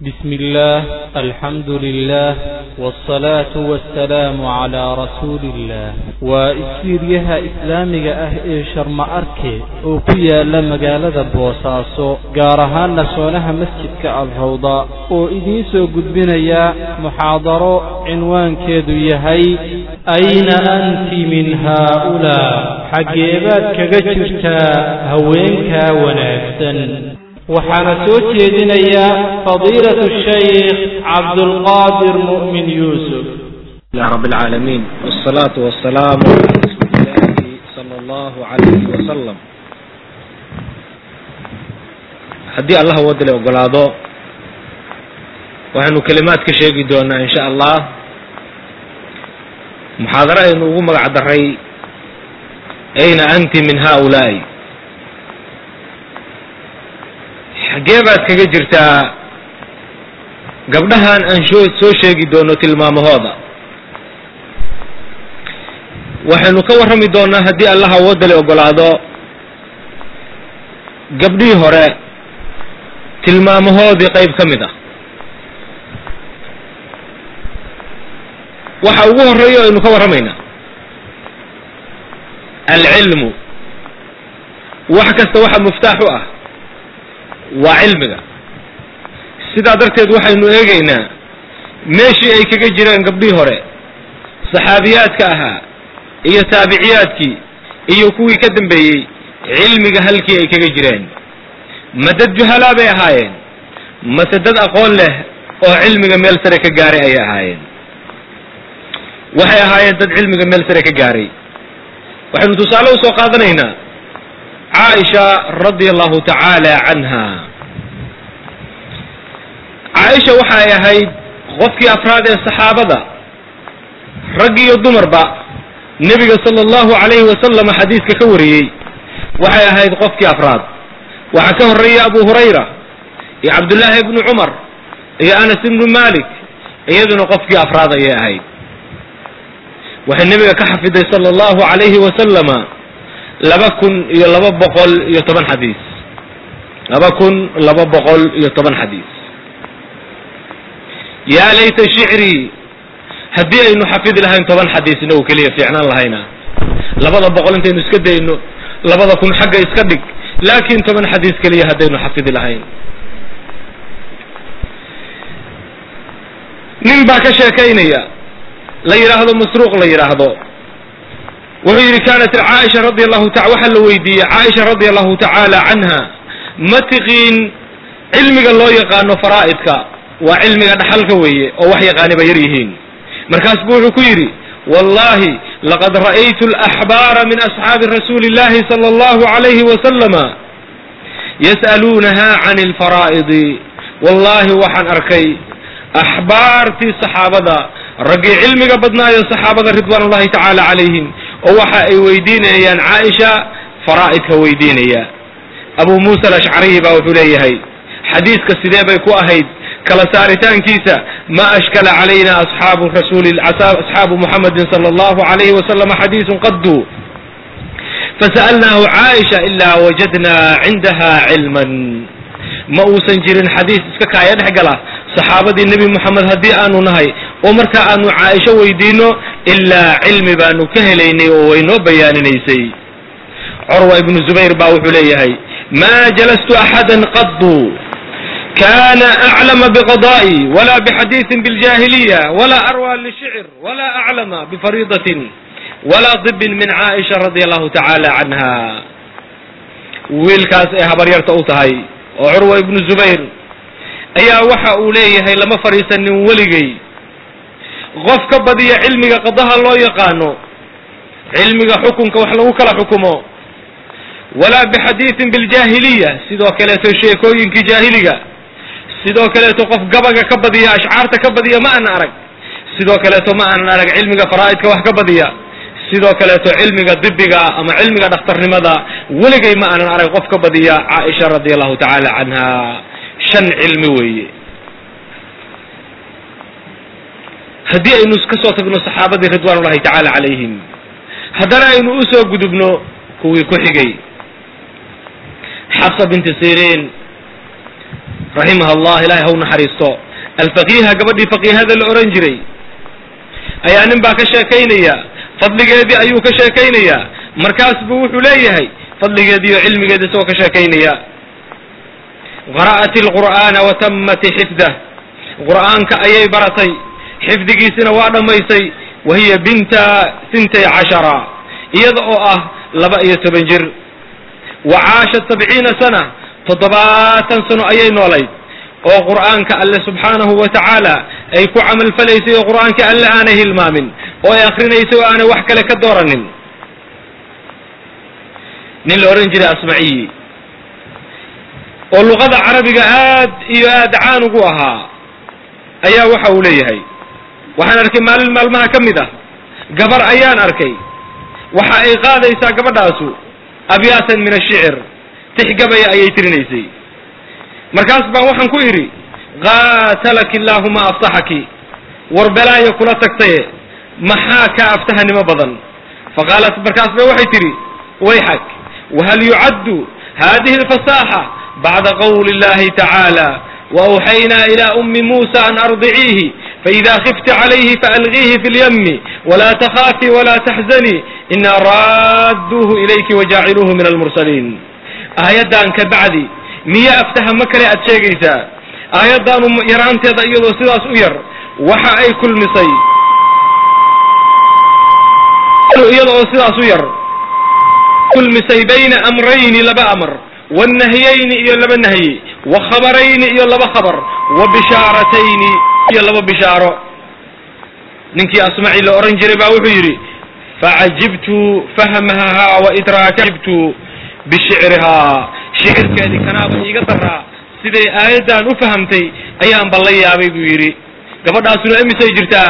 بسم الله الحمد لله والصلاة والسلام على رسول الله وإسيريها إسلامي أه شرم أركي وكيا لما قال بوساسو قارها نسونها مسجد الروضة وإديسو قدبنا يا محاضرة عنوان كيدو يهي أين أنت من هؤلاء حقيبات كجرتا هوينك ونكسن waxaana soo jeedinayaa fadiilatu shaykh cabdulqaadir mu'min yuusuf لله رب العالمين والصلاة والسلام على رسول الله صلى الله عليه وسلم haddii allah wadale ogolaado waxaynu kelimaad ka sheegi doonaa in sha allah muxaadaro aynu ugu magac daray ayna anti min haulaai xaggee baad kaga jirtaa gabdhahan aan soo sheegi doono tilmaamahooda. Waxaynu ka warrami doonaa haddii allaha wadale ogolaado gabdhihii hore tilmaamahoodii qayb ka mid ah. Waxa ugu horreeya aynu ka warramaynaa alcilmu. Wax kasta waxa muftaax u ah waa cilmiga. Sidaa darteed waxaynu eegaynaa meeshii ay kaga jiraan gabdhihii hore saxaabiyaadka ahaa iyo taabiciyaadkii iyo kuwii ka dambeeyey cilmiga halkii ay kaga jireen ma dad juhalaa bay ahaayeen mase dad aqoon leh oo cilmiga meel sare ka gaaray ayay ahaayeen. Waxay ahaayeen dad cilmiga meel sare ka gaaray. Waxaynu tusaale u soo qaadanaynaa caaisha radia allahu tacaala canha caaisha waxay ahayd qofkii afraad ee saxaabada rag iyo dumarba nebiga sala allahu calayhi wasalam xadiiska ka wariyey waxay ahayd qofkii afraad waxaa ka horreeya abu hurayra iyo cabdullaahi ibnu cumar iyo anas ibnu malik iyaduna qofkii afraad ayay ahayd waxay nebiga ka xafiday sala allahu calayhi wasalama laba kun iyo laba boqol iyo toban xadiis. Laba kun laba boqol iyo toban xadiis. Yaa layta shicrii haddii aynu xafidi lahayn toban xadiisna oo keliya fiicnaan lahayna labada boqol intaynu iska dayno labada kun xagga iska dhig laakiin toban xadiis keliya haddaynu xafidi lahayn. Nin baa ka sheekaynaya la yidhaahdo masruuq la yidhaahdo wuxuu yidhi kanat caaisha radi allahu ta waxaa la weydiiyey caaisha radia allahu tacaala canha ma tiqiin cilmiga loo yaqaano faraa'idka. Waa cilmiga dhaxalka weeye oo wax yaqaaniba yar yihiin. Markaas buu wuxuu ku yidhi wallahi laqad ra'aytu alaxbaara min asxaabi rasuuli illahi sala allahu alayhi wasalama yas'aluunaha can alfaraa'idi wallahi waxaan arkay axbaartii saxaabada raggii cilmiga badnaayo saxaabada ridwaan ullahi tacaala calayhim oo waxa ay weydiinayaan caaisha faraa'idka weydiinaya. Abu muusa alashcariyi baa wuxuu leeyahay xadiiska sidee bay ku ahayd? Kala saaritaankiisa ma ashkala calayna asxaabu rasuuli asxaabu muxamedin sala allahu alayhi wasalam xadiisun qaddu? Fasa'alnaahu caaisha ilaa wajadna cindaha cilman. Ma uusan jirin xadiis iska kaaya dhex gala saxaabadii nebi moxamed haddii aanu nahay oo markaa aanu caaisho weydiino ilaa cilmi baanu ka helaynay oo way noo bayaaninaysay. Curwa ibnu zubayr baa wuxuu leeyahay maa jalastu axada qadu kana aclama biqada'i wala bixadiisin biاljahiliya wala arwa lishicr wala aclama bifariidatin wala dibin min caaisha radia allahu tacaala canha. Wiilkaas ay habaryarta u tahay oo curwa ibnu zubayr ayaa waxa uu leeyahay lama fadhiisanin weligay qof ka badiya cilmiga qadaha loo yaqaano cilmiga xukunka wax lagu kala xukumo. Walaa bixadiisin biاljahiliya sidoo kaleeto sheekooyinkii jaahiliga. Sidoo kaleeto qof gabaga ka badiya ashcaarta ka badiya ma aanan arag. Sidoo kaleeto ma aanan arag cilmiga faraa'idka wax ka badiya. Sidoo kaleeto cilmiga dibiga ama cilmiga dhakhtarnimada weligay ma aanan arag qof ka badiya caaisha radia allahu tacaala canha shan cilmi weeye haddii aynu ka soo tagno saxaabadii ridwaan ullahi tacaala calayhim haddana aynu u soo gudubno kuwii ku xigay. Xafsa binti siriin raximaha allah ilahay haw naxariisto. Alfaqiiha gabadhii faqiihada la ohan jiray ayaa nin baa ka sheekaynaya fadligeedii ayuu ka sheekaynayaa markaas buu wuxuu leeyahay fadligeedii oo cilmigeedii isagoo ka sheekaynaya. Qara'at alqur'aana watammat xifdah qur'aanka ayay baratay xifdigiisina waa dhammaysay wa hiya binta sintay cashara iyada oo ah laba iyo toban jir. Wa caashat sabciina sana toddobaatan sano ayay noolayd oo qur'aanka alle subxaanahu wa tacaala ay ku camal falaysay oo qur'aanka alle aanay hilmaamin oo ay akrinaysay oo aanay wax kale ka dooranin. Nin la odhan jiray asmaciyi oo luqada carabiga aad iyo aad caan ugu ahaa ayaa waxa uu leeyahay waxaan arkay maalin maalmaha ka mid ah. Gabar ayaan arkay. Waxa ay qaadaysaa gabadhaasu abyaatan min ashicir tix gabaya ayay tirinaysay. Markaas baan waxaan ku idhi qaatalaki allaahuma aftaxaki. War belaayo kula tagtaye. Maxaa kaa aftahanimo badan? Faqaalat markaas ba waxay tidhi wayxak wahal yucaddu hadihi alfasaaxa bacda qawli illahi tacaala waawxaynaa ila ummi muusa an ardiciihi khifti calayhi faalgiihi fi lyami walaa takhaafi walaa taxzanii inaa raadduuhu ilayki wajaaciluuhu min almursaliin aayaddan ka bacdi miya aftaha ma kale aad sheegaysaa aayaddaanu yaraanteeda iyadoo sidaas u yar waxa ay kulmisay iyada sidaas u yar kulmisay bayna amrayni laba amar wanahyayni iyo laba nahyi wa khabarayni iyo laba khabar wa bishaaratayni iyo laba bishaaro. Ninkii asmaci la ohan jiray baa wuxuu yidhi facajibtu fahmaha wa idraakajibtu bishicirihaa shicirkeedii kanaaba iiga daraa siday aayaddan u fahamtay ayaan balla yaabay buu yidhi. Gabadhaasuna imisay jirtaa.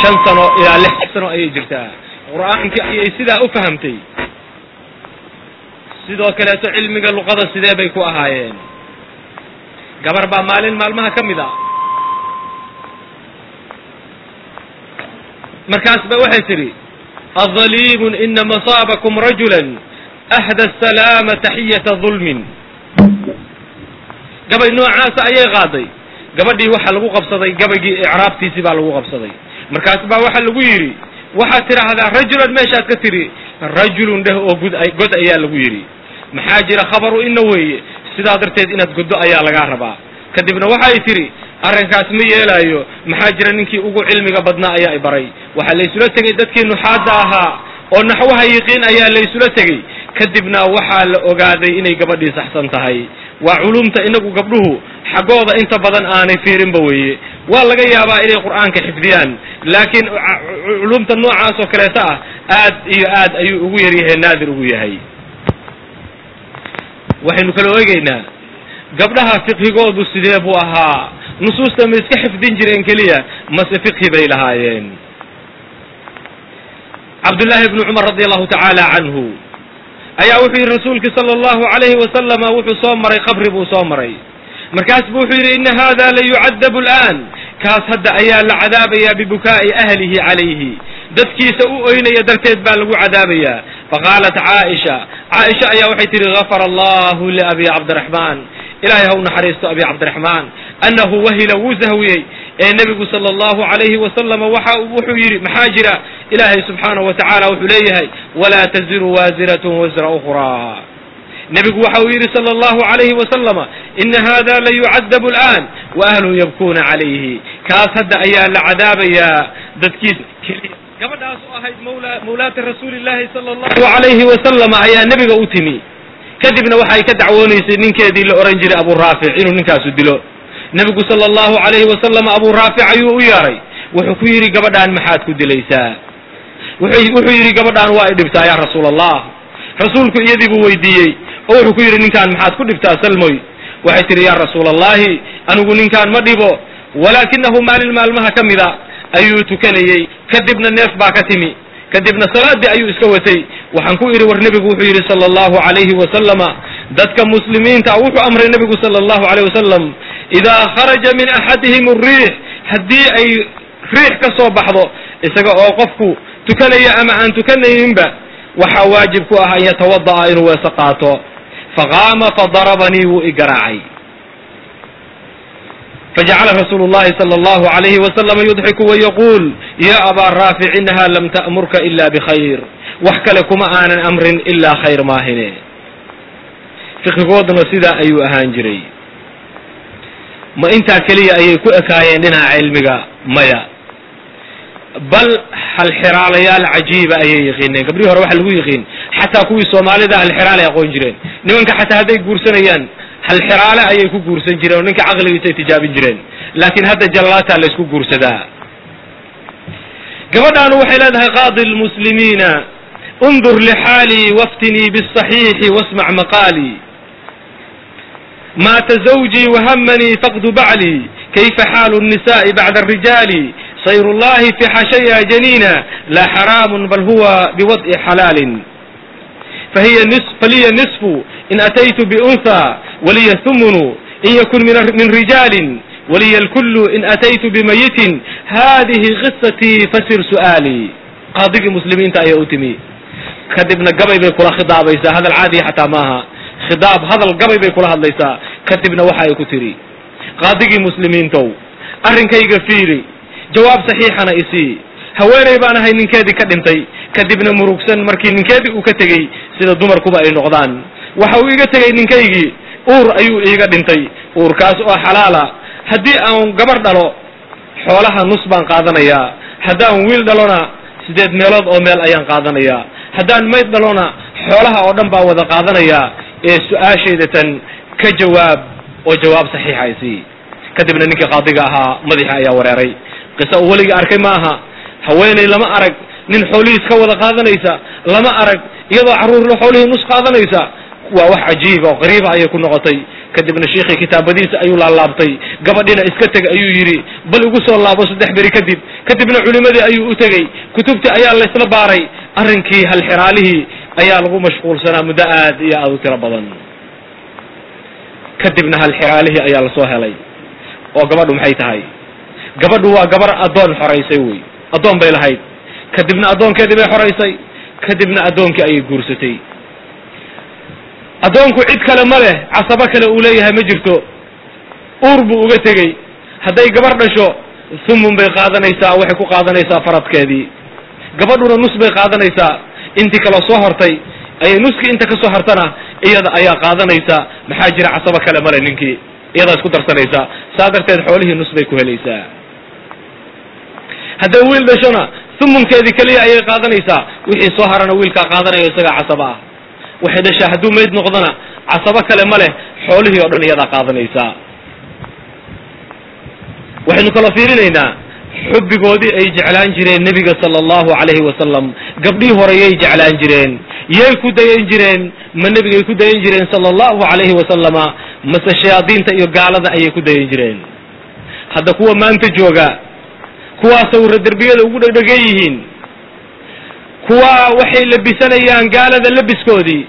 Shan sano ilaa lix sano ayay jirtaa. Qur'aankii ayay sidaa u fahamtay. Sidoo kaleeto cilmiga luqada sidee bay ku ahaayeen? Gabar baa maalin maalmaha ka mid ah markaas ba waxay tidhi adaliimun ina masaabakum rajulan ahda salaama taxiyata dulmin gabay noocaasa ayay qaaday. Gabadhii waxaa lagu qabsaday gabaygii icraabtiisii baa lagu qabsaday. Markaas baa waxaa lagu yidhi waxaad tidhaahdaa rajulan meeshaad ka tidhi rajulun dheh oo gud god ayaa lagu yidhi. Maxaa jira khabaru ina weeye? Sidaa darteed inaad goddo ayaa lagaa rabaa. Kadibna waxay tidhi arrinkaas ma yeelaayo. Maxaa jira ninkii ugu cilmiga badnaa ayaa i baray. Waxaa laysula tegey dadkii nuxaadda ahaa oo naxwaha yiqiin ayaa laysula tegey kadibna waxaa la ogaaday inay gabadhii saxsan tahay. Waa culumta inagu gabdhuhu xaggooda inta badan aanay fiirinba weeye. Waa laga yaabaa inay qur'aanka xifdiyaan. Laakiin culumta noocaas oo kaleeta ah aad iyo aad ayuu ugu yaryahay naadir ugu yahay. Waxaynu kala eegaynaa. Gabdhaha fiqhigoodu sidee buu ahaa nusuusta ma iska xifdin jireen keliya mase fiqhi bay lahaayeen. Cabdullaahi bnu cumar radi allahu tacaala canhu ayaa wuxuu yidhi rasuulkii sala allahu alayhi wasalama wuxuu soo maray qabri buu soo maray. Markaas bu wuxuu yidhi ina hada la yucadabu al'an kaas hadda ayaa la cadaabayaa bibukaa'i ahlihi calayhi. Dadkiisa u oynaya darteed baa lagu cadaabayaa. Faqaalat caaisha caaisha ayaa waxay tihi gafara allahu liabi cabdiraxmaan ilahay ha u naxariisto abi cabdiraxmaan annahu wahila wuu sahwiyey. Ee nebigu sala allahu alayhi wasalama waxa wuxuu yidhi maxaa jira? Ilaahay subxaanahu wa wuxuu leeyahay walaa taziru waasiratun wasra ukhraa. Nebigu waxa uu yidhi sala allahu alayhi wasalama ina hada la yucadabu al'an wa ahluhu yabkuuna calayhi. Kaas hadda ayaa la cadaabayaa dadkiisa keliya gabadhaas oo ahayd mawla mawlaata rasuuli llahi sala allahu alayhi wasalama ayaa nebiga u timi. Kadibna waxay ka dacwoonaysay ninkeedii la ohan jiray abu raafic inuu ninkaasu dilo nebigu sala allahu alayhi wasalam abu raafic ayuu u yeedhay wuxuu ku yidhi gabadhaan maxaad ku dilaysaa? Wuxuu yidhi gabadhaan waa i dhibtaa yaa rasuul allah rasuulku iyadii buu weydiiyey oo wuxuu ku yidhi ninkaan maxaad ku dhibtaa salmoy? Waxay tidhi yaa rasuul allahi anigu ninkaan ma dhibo walaakinahu maalin maalmaha ka mida ayuu tukanayey. Kadibna neef baa ka timi. Kadibna salaaddii ayuu iska watay waxaan ku idhi war nebigu wuxuu yidhi sala allahu alayhi wasalama dadka muslimiinta wuxuu amray nebigu sala allahu alayh wasalam idaa kharaja min axadihim ariix haddii ay riix ka soo baxdo isaga oo qofku tukanaya ama aan tukanayninba waxaa waajib ku ah an yatawada'a inuu weese qaato. faqaama fadarabanii wuu i garaacay fajacala rasuulu llahi sala allahu alayhi wasalama yudxiku wayaquul ya abaa raafic inaha lam ta'murka ila bikhayr wax kale kuma aanan amrin ilaa khayr maahine fiqigooduna sidaa ayuu ahaan jiray ma intaa keliya ayay ku ekaayeen dhinaca cilmiga maya. Bal halxiraalayaal cajiiba ayay yaqiineen gabdhihii hore waxa lagu yaqiin xataa kuwii soomaalida halxiraalay aqoon jireen. Nimanka xataa hadday guursanayaan halxiraale ayay ku guursan jireen oo ninka caqligiisay tijaabin jireen. Laakiin hadda jallaataa la ysku guursadaa. Gabadhaanu waxay leedahay qaadi lmuslimiina undur lixaalii waftinii bisaxiixi wasmac maqaalii maata zawjii wahamanii faqdu baclii kayfa xaalu nnisa'i bacda arijaali sayr llahi fi xashaya janiina laa xaraamun bal huwa biwad'i xalaalin faliya nisfu in ataytu biunha waliya humunu in yakun min rijaalin waliya lkullu in ataytu bimayitin hadihi qisatii fasir su'aalii qaadigii muslimiinta ayaa u timi kadibna gabay bay kula khidaabaysaa hadal caadiya xataa maaha khidaab hadal gabay bay kula hadlaysaa. Kadibna waxa ay ku tidhi qaadigii muslimiintow arrinkayga fiiri jawaab saxiixana isii haweenay baan ahay ninkeedii ka dhintay kadibna murugsan markii ninkeedii uu ka tegey sida dumarkuba ay noqdaan. Waxa uu iga tegey ninkaygii uur ayuu iiga dhintay. Uurkaas oo xalaala haddii aan gabar dhalo xoolaha nus baan qaadanayaa haddaan wiil dhalona sideed meelood oo meel ayaan qaadanayaa haddaan mayd dhalona xoolaha oo dhan baa wada qaadanayaa ee su'aashayda tan ka jawaab oo jawaab saxiixa isii kadibna ninkii qaadiga ahaa madaxii ayaa wareeray. Qisa uu weligii arkay ma aha. Haweeney lama arag nin xoolihiis ka wada qaadanaysa lama arag iyadoo carruurla xoolihii nus qaadanaysa. Waa wax cajiiba oo qariiba ayay ku noqotay. Kadibna shiikhii kitaabadiisa ayuu laalaabtay. Gabadhina iska teg ayuu yidhi bal igu soo laabo saddex beri kadib. Kadibna culimadii ayuu u tegey kutubtii ayaa laysla baaray. Arrinkii halxiraalihii ayaa lagu mashquulsanaa muddo aad iyo aad u tiro badan. Kadibna halxiraalihii ayaa la soo helay oo gabadhu maxay tahay? Gabadhu waa gabar addoon xoraysay wey addoon bay lahayd. Kadibna addoonkeedii bay xoraysay kadibna addoonkii ayay guursatay. Addoonku cid kale ma leh casabo kale uu leeyahay ma jirto. Uur buu uga tegey. Hadday gabar dhasho sumun bay qaadanaysaa waxay ku qaadanaysaa faradkeedii. Gabadhuna nus bay qaadanaysaa intii kale soo hortay ayay nuskii inta ka soo hartana iyada ayaa qaadanaysaa maxaa jira casabo kale male ninkii iyadaa isku darsanaysaa saa darteed xoolihii nus bay ku helaysaa. Hadday wiil dhashona sumunkeedii keliya ayay qaadanaysaa wixii soo harana wiilkaa qaadanayo isagaa casaba. Ah waxay dhashaa hadduu mayd noqdona casabo kale ma leh xoolihii oo dhan iyadaa qaadanaysaa. Waxaynu kaloo fiirinaynaa xubbigoodii ay jeclaan jireen nebiga sala allahu calayhi wasalam gabdhii hore yay jeclaan jireen. Yay ku dayan jireen. Ma nebigay ku dayan jireen sala allahu calayhi wasalama mase shayaadiinta iyo gaalada ayay ku dayan jireen. Hadda kuwa maanta jooga kuwaa sawirra derbiyada ugu dhegdhegan yihiin kuwaa waxay labisanayaan gaalada labiskoodii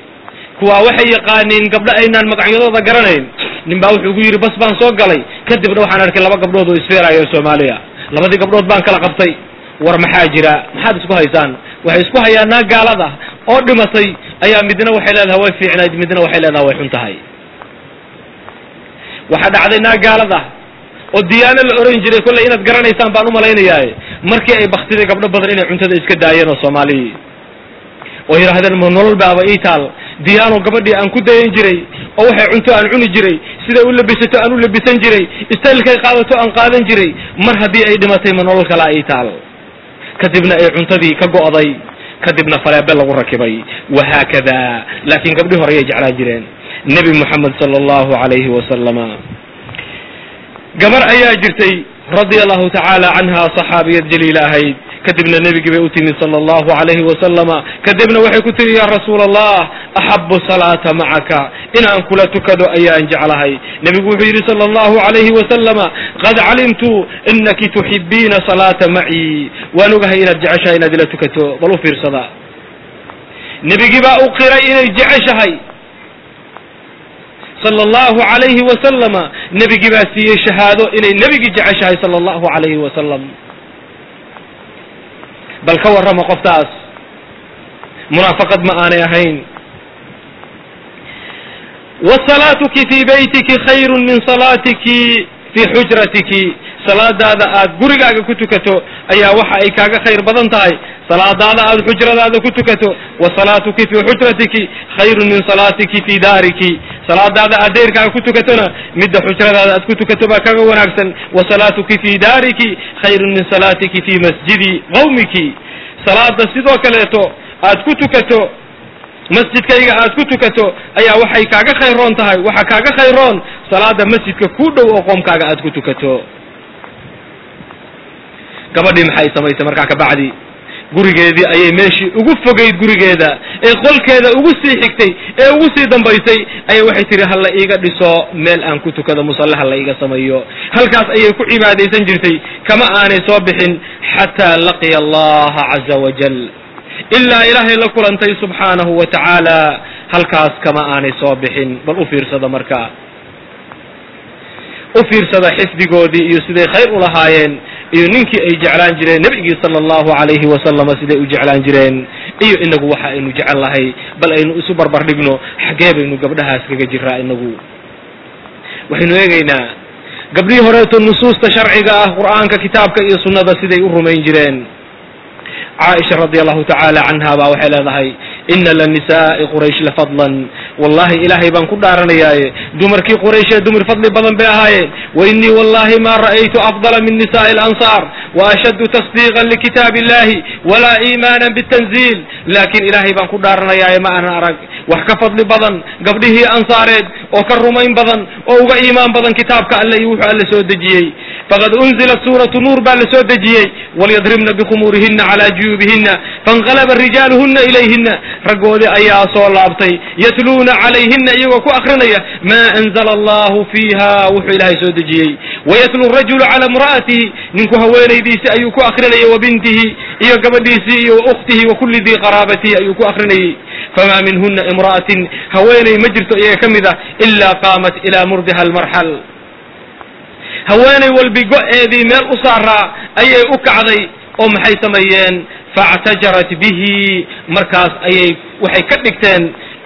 kuwaa waxay yaqaaniin gabdho aynaan magacyadooda garanayn. Nin baa wuxuu gu yidhi bas baan soo galay. Kadibna waxaan arkay laba gabdhood oo isfeerayo soomaaliya labadii gabdhood baan kala qabtay. War maxaa jira? Maxaad isku haysaan? Waxay isku hayaan naag gaalada. Oo dhimatay ayaa midna waxay leedahay way fiicnayd. Midna waxay leedahay way xun tahay waxaa dhacday naag gaalada. Oo diyaano la oran jiray kolley inaad garanaysaan baan umalaynayaaye markii ay baktiday gabdho badan inay cuntada iska daayeen oo soomaaliyi oo yidhaahdeen ma nolol baaba ii taal. Diyaano gabadhii aan ku dayan jiray oo waxay cunto aan cuni jiray siday u labisato aan u labisan jiray istaylkay qaadato aan qaadan jiray. Mar haddii ay dhimatay ma nolol kalaa ii taal. Kadibna ay cuntadii ka go'day kadibna faleebe lagu rakibay. Wahaakada laakiin gabdhii hore ayay jeclaan jireen. Nebi moxamed sala allahu calayhi wasalama gabar ayaa jirtay radia allahu tacaala canha saxaabiyad jaliila ahayd kadibna nebigii bay u timid sala allahu calayhi wasalama kadibna waxay ku tihi ya rasuula allah axabu salaata macaka inaan kula tukado ayaan jeclahay. Nebigu wuxuu yidhi sala allahu calayhi wasalama qad calimtu inaki tuxibiina salaata macii waan ogahay inaad jeceshahay inaad ila tukato. Bal u fiirsada. Nebigii baa u qiray inay jeceshahay. Sala allahu calayhi wasalama nebigii baa siiyey shahaado inay nebigii jeceshahay sala allahu calayhi wasalam bal ka warrama qoftaas. Munaafaqad ma aanay ahayn. Wasalaatuki fii baytiki khayru min salaatiki fii xujratiki salaadaada aad gurigaaga ku tukato ayaa waxa ay kaaga khayr badan tahay salaadaada aad xujradaada ku tukato wa salaatuki fii xujratiki khayrun min salaatiki fii daariki. Salaadaada aad deyrkaaga ku tukatona midda xujradaada aad ku tukato baa kaga wanaagsan. Wa salaatuki fii daariki khayrun min salaatiki fii masjidi qawmiki. Salaada sidoo kaleeto aad ku tukato masjidkayga aad ku tukato ayaa waxay kaaga khayroon tahay. Waxaa kaaga khayroon salaada masjidka ku dhow oo qoomkaaga aad ku tukato. Gabadhii maxay samaysay markaa kabacdi gurigeedii ayay meeshii ugu fogayd gurigeeda ee qolkeeda ugu sii xigtay ee ugu sii dambaysay ayay waxay tihi hala iiga dhiso meel aan ku tukado musalle hala iiga sameeyo halkaas ayay ku cibaadaysan jirtay kama aanay soo bixin xataa laqiya allaha caza wajal ilaa ilaahay la kulantay subxaanahu wa tacaala halkaas kama aanay soo bixin bal u fiirsada marka. U fiirsada xifdigoodii iyo siday khayr u lahaayeen iyo ninkii ay jeclaan jireen nebigii sala allahu calayhi wasalama siday u jeclaan jireen iyo inagu waxa aynu jecel lahay bal aynu isu barbar dhigno xaggee baynu gabdhahaas kaga jiraa inagu. Waxaynu eegaynaa gabdhihii horeeto nusuusta sharciga ah qur'aanka kitaabka iyo sunnada siday u rumayn jireen. Caaisha radi allahu tacaala canha baa waxay leedahay ina lanisaai quraysh lafadlan wallahi ilaahay baan ku dhaaranayaaye dumarkii qurayshee dumar fadli badan bay ahaayeen wainii wallahi ma ra'aytu afdala min nisa'i alansaar waashaddu tasdiiqan likitaabi illahi walaa iimaanan bitanziil laakiin ilaahay baan ku dhaaranayaaye ma aanan arag wax ka fadli badan gabdhihii ansaareed oo ka rumayn badan oo uga iimaan badan kitaabka alle iyo wuxuu alle soo dejiyey faqad unzilat suuratu nuur baa la soo dejiyey walyadribna bikhumuurihina calaa juyuubihina fainqalaba rijaaluhuna ilayhina raggoodii ayaa soo laabtay yatluuna calayhina iyagoo ku akrinaya maa anzala allahu fiiha wuxuu ilaahay soo dejiyey wayatlu rajulu cala imra'atihi ninku haweenaydiisi ayuu ku akrinayay wa iyo gabadhiisii iyo wa ukhtihi wa kulli dii qaraabatihi ayuu ku akrinayey famaa minhuna imra'atin haweenay ma jirto iyaga ka mid ah ilaa qaamat ilaa murdiha almarxal haweenay walbi go-eedii meel u saaraa ayay u kacday oo maxay sameeyeen? Faactajarat bihi. Markaas ayay waxay ka dhigteen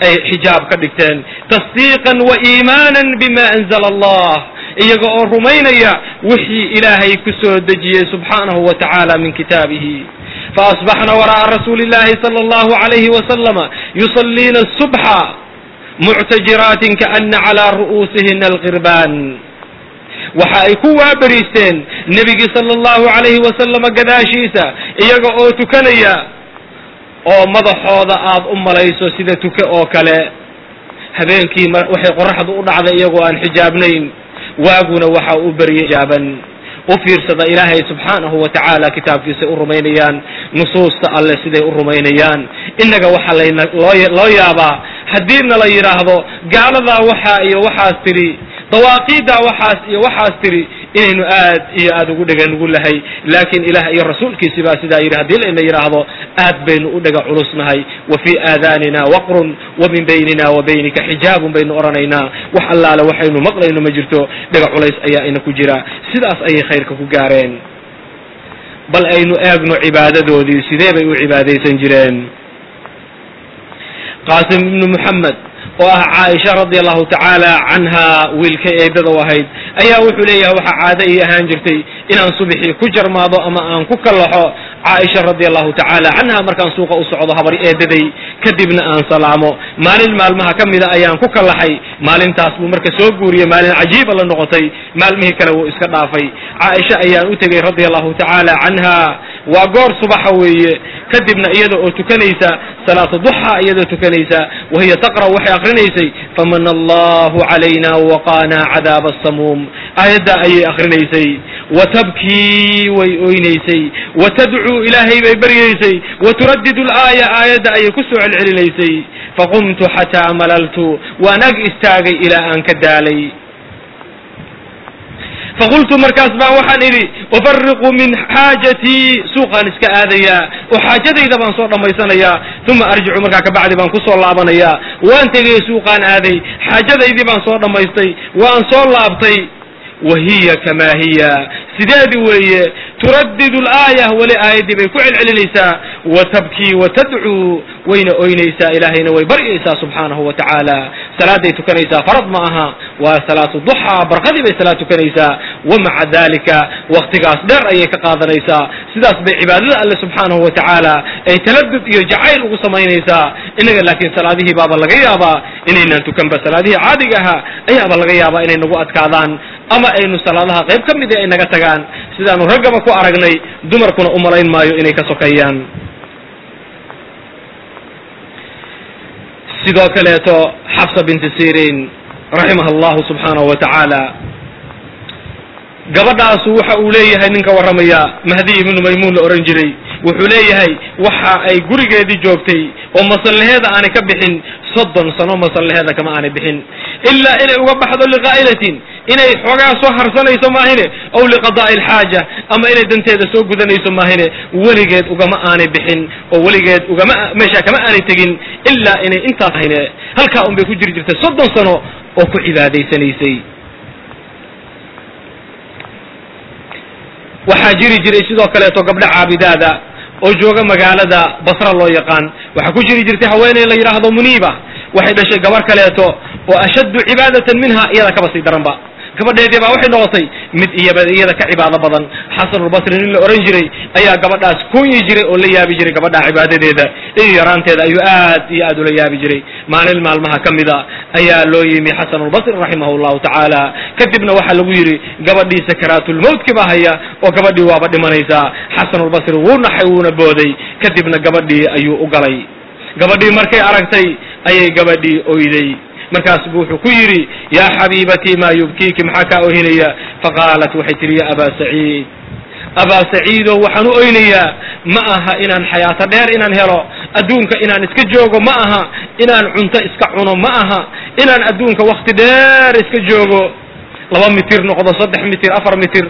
ay xijaab ka dhigteen. Tasdiiqan wa iimaanan bima anzala allah iyaga oo rumaynaya wixii ilaahay ku soo dejiyey subxaanahu wa tacaala min kitaabihi. Faasbaxna wara'a rasuuli illahi sala allahu alayhi wasalama yusaliina subxa muctajiraatin kaana calaa ru'uusihina alqirbaan waxa ay ku waaberiisteen nebigii sala allahu calayhi wasalama gadaashiisa iyaga oo tukanaya oo madaxooda aad u malayso sida tuke oo kale. Habeenkii waxay qoraxdu u dhacday iyagoo aan xijaabnayn waaguna waxa u beriyay xijaaban. U fiirsada ilaahay subxaanahu wa tacaala kitaabkiisay u rumaynayaan nusuusta alle siday u rumaynayaan. Innaga waxaa layna loo yaabaa haddiina la yidhaahdo gaaladaa waxaa iyo waxaas tidhi dawaaqiiddaa waxaas iyo waxaas tiri inaynu aad iyo aad ugu dhega nugu lahay. Laakiin ilaah iyo rasuulkiisi baa sidaa yidhi haddii layna yidhaahdo aad baynu u dhega culusnahay. Wa fii aadaanina waqrun wa min baynina wa baynika xijaabun baynu odhanaynaa wax allaale waxaynu maqlayno ma jirto dhega culays ayaa ina ku jira. Sidaas ayay khayrka ku gaareen. Bal aynu eegno cibaadadoodii sidee bay u cibaadaysan jireen? Qaasim ibnu muxamed oo ah caaisha radi allahu tacaala canha wiilkay eedada u ahayd ayaa wuxuu leeyahay waxaa caado ii ahaan jirtay inaan subixii ku jarmaado ama aan ku kallaxo caaisha radi allahu tacaala canha markaan suuqa u socdo habar eedaday kadibna aan salaamo. Maalin maalmaha ka mida ayaan ku kallaxay. Maalintaas buu marka soo guuriyey maalin cajiiba la noqotay. Maalmihii kale wuu iska dhaafay. Caaisha ayaan u tegey radi allahu tacaala canha waa goor subaxa weeye. Kadibna iyada oo tukanaysa salaata duxa iyadoo tukanaysa wahiya taqra' waxay akrinaysay famana allahu calayna waqaana cadaaba asamuum aayaddaa ayay akrinaysay wa tabkii way oynaysay wa tadcuu ilaahay bay baryaysay wa turaddidu alaaya aayadda ayay ku soo celcelinaysay faqumtu xataa malaltu waan ag istaagay ilaa aan ka daalay faqultu markaas baan waxaan idhi ufariqu min xaajatii suuqaan iska aadayaa oo xaajadayda baan soo dhammaysanayaa uma arjicu markaa kabacdi baan ku soo laabanayaa waan tegay suuqaan aaday xaajadaydii baan soo dhammaystay waan soo laabtay wa hiya kamaa hiya. Sideedi weeye turadidu alaaya weli aayaddii bay ku celcelinaysaa wa tabkii wa tadcuu wayna oynaysaa ilaahayna way baryaysaa subxaanahu wa tacaala. Salaaday tukanaysaa farad ma aha. Waa salaatu duxaa barqadii bay salaad tukanaysaa. Wa maca dalika waktigaas dheer ayay ka qaadanaysaa. Sidaas bay cibaadada alle subxaanahu wa tacaala ay taladud iyo jacayl ugu samaynaysaa. Inaga laakiin salaadihii baaba laga yaabaa inaynaan tukanba salaadihii caadiga ahaa ayaaba laga yaabaa inay nagu adkaadaan. Ama aynu salaadaha qayb ka midi ay naga tagaan sidaanu raggaba ku aragnay dumarkuna u malayn maayo inay ka sokeeyaan sidoo kaleeto xafsa binti sirin raximaha allahu subxaanahu wa tacaala gabadhaasu waxa uu leeyahay ninka warramaya mahdi ibnu maymuun la ohan jiray wuxuu leeyahay waxa ay gurigeedii joogtay oo masallaheeda aanay ka bixin soddon sano masallaheeda kama aanay bixin. Ilaa inay uga baxdo liqaa'ilatin inay xoogaa soo harsanayso maahine aw liqadaa'i alxaaja ama inay danteeda soo gudanayso maahine weligeed ugama aanay bixin oo weligeed ugama meesha kama aanay tegin ilaa inay intaas ahayne halkaa un bay ku jiri jirtay soddon sano oo ku cibaadaysanaysay waxaa jiri jiray sidoo kaleeto gabdho caabidaada oo jooga magaalada basra loo yaqaan. Waxaa ku jiri jirtay haweeney la yidhaahdo muniiba. Waxay dhashay gabar kaleeto oo ashaddu cibaadatan minha iyada kaba sii daranba gabadheedii baa waxay noqotay mid iyada ka cibaado badan. Xasanulbasri nin la ohan jiray ayaa gabadhaas kunyi jiray oo la yaabi jiray gabadha cibaadadeeda. Iyo yaraanteeda ayuu aad iyo aad ula yaabi jiray. Maalin maalmaha ka mida ayaa loo yimi xasanulbasri raximah llahu tacaala. Kadibna waxaa lagu yidhi gabadhii sakaraatulmowtki baa haya oo gabadhii waaba dhimanaysaa xasanulbasri wuu naxay wuuna booday. Kadibna gabadhii ayuu u galay. Gabadhii markay aragtay ayay gabadhii oyday markaas buu wuxuu ku yidhi yaa xabiibatii maa yubkiiki? Maxaa kaa ohinaya faqaalat waxay tihi ya abaa saciid. Abaa saciidow waxaan u oynayaa ma aha inaan xayaato dheer inaan helo adduunka inaan iska joogo ma aha inaan cunto iska cuno ma aha inaan adduunka wakti dheer iska joogo. Laba mitir noqdo saddex mitir afar mitir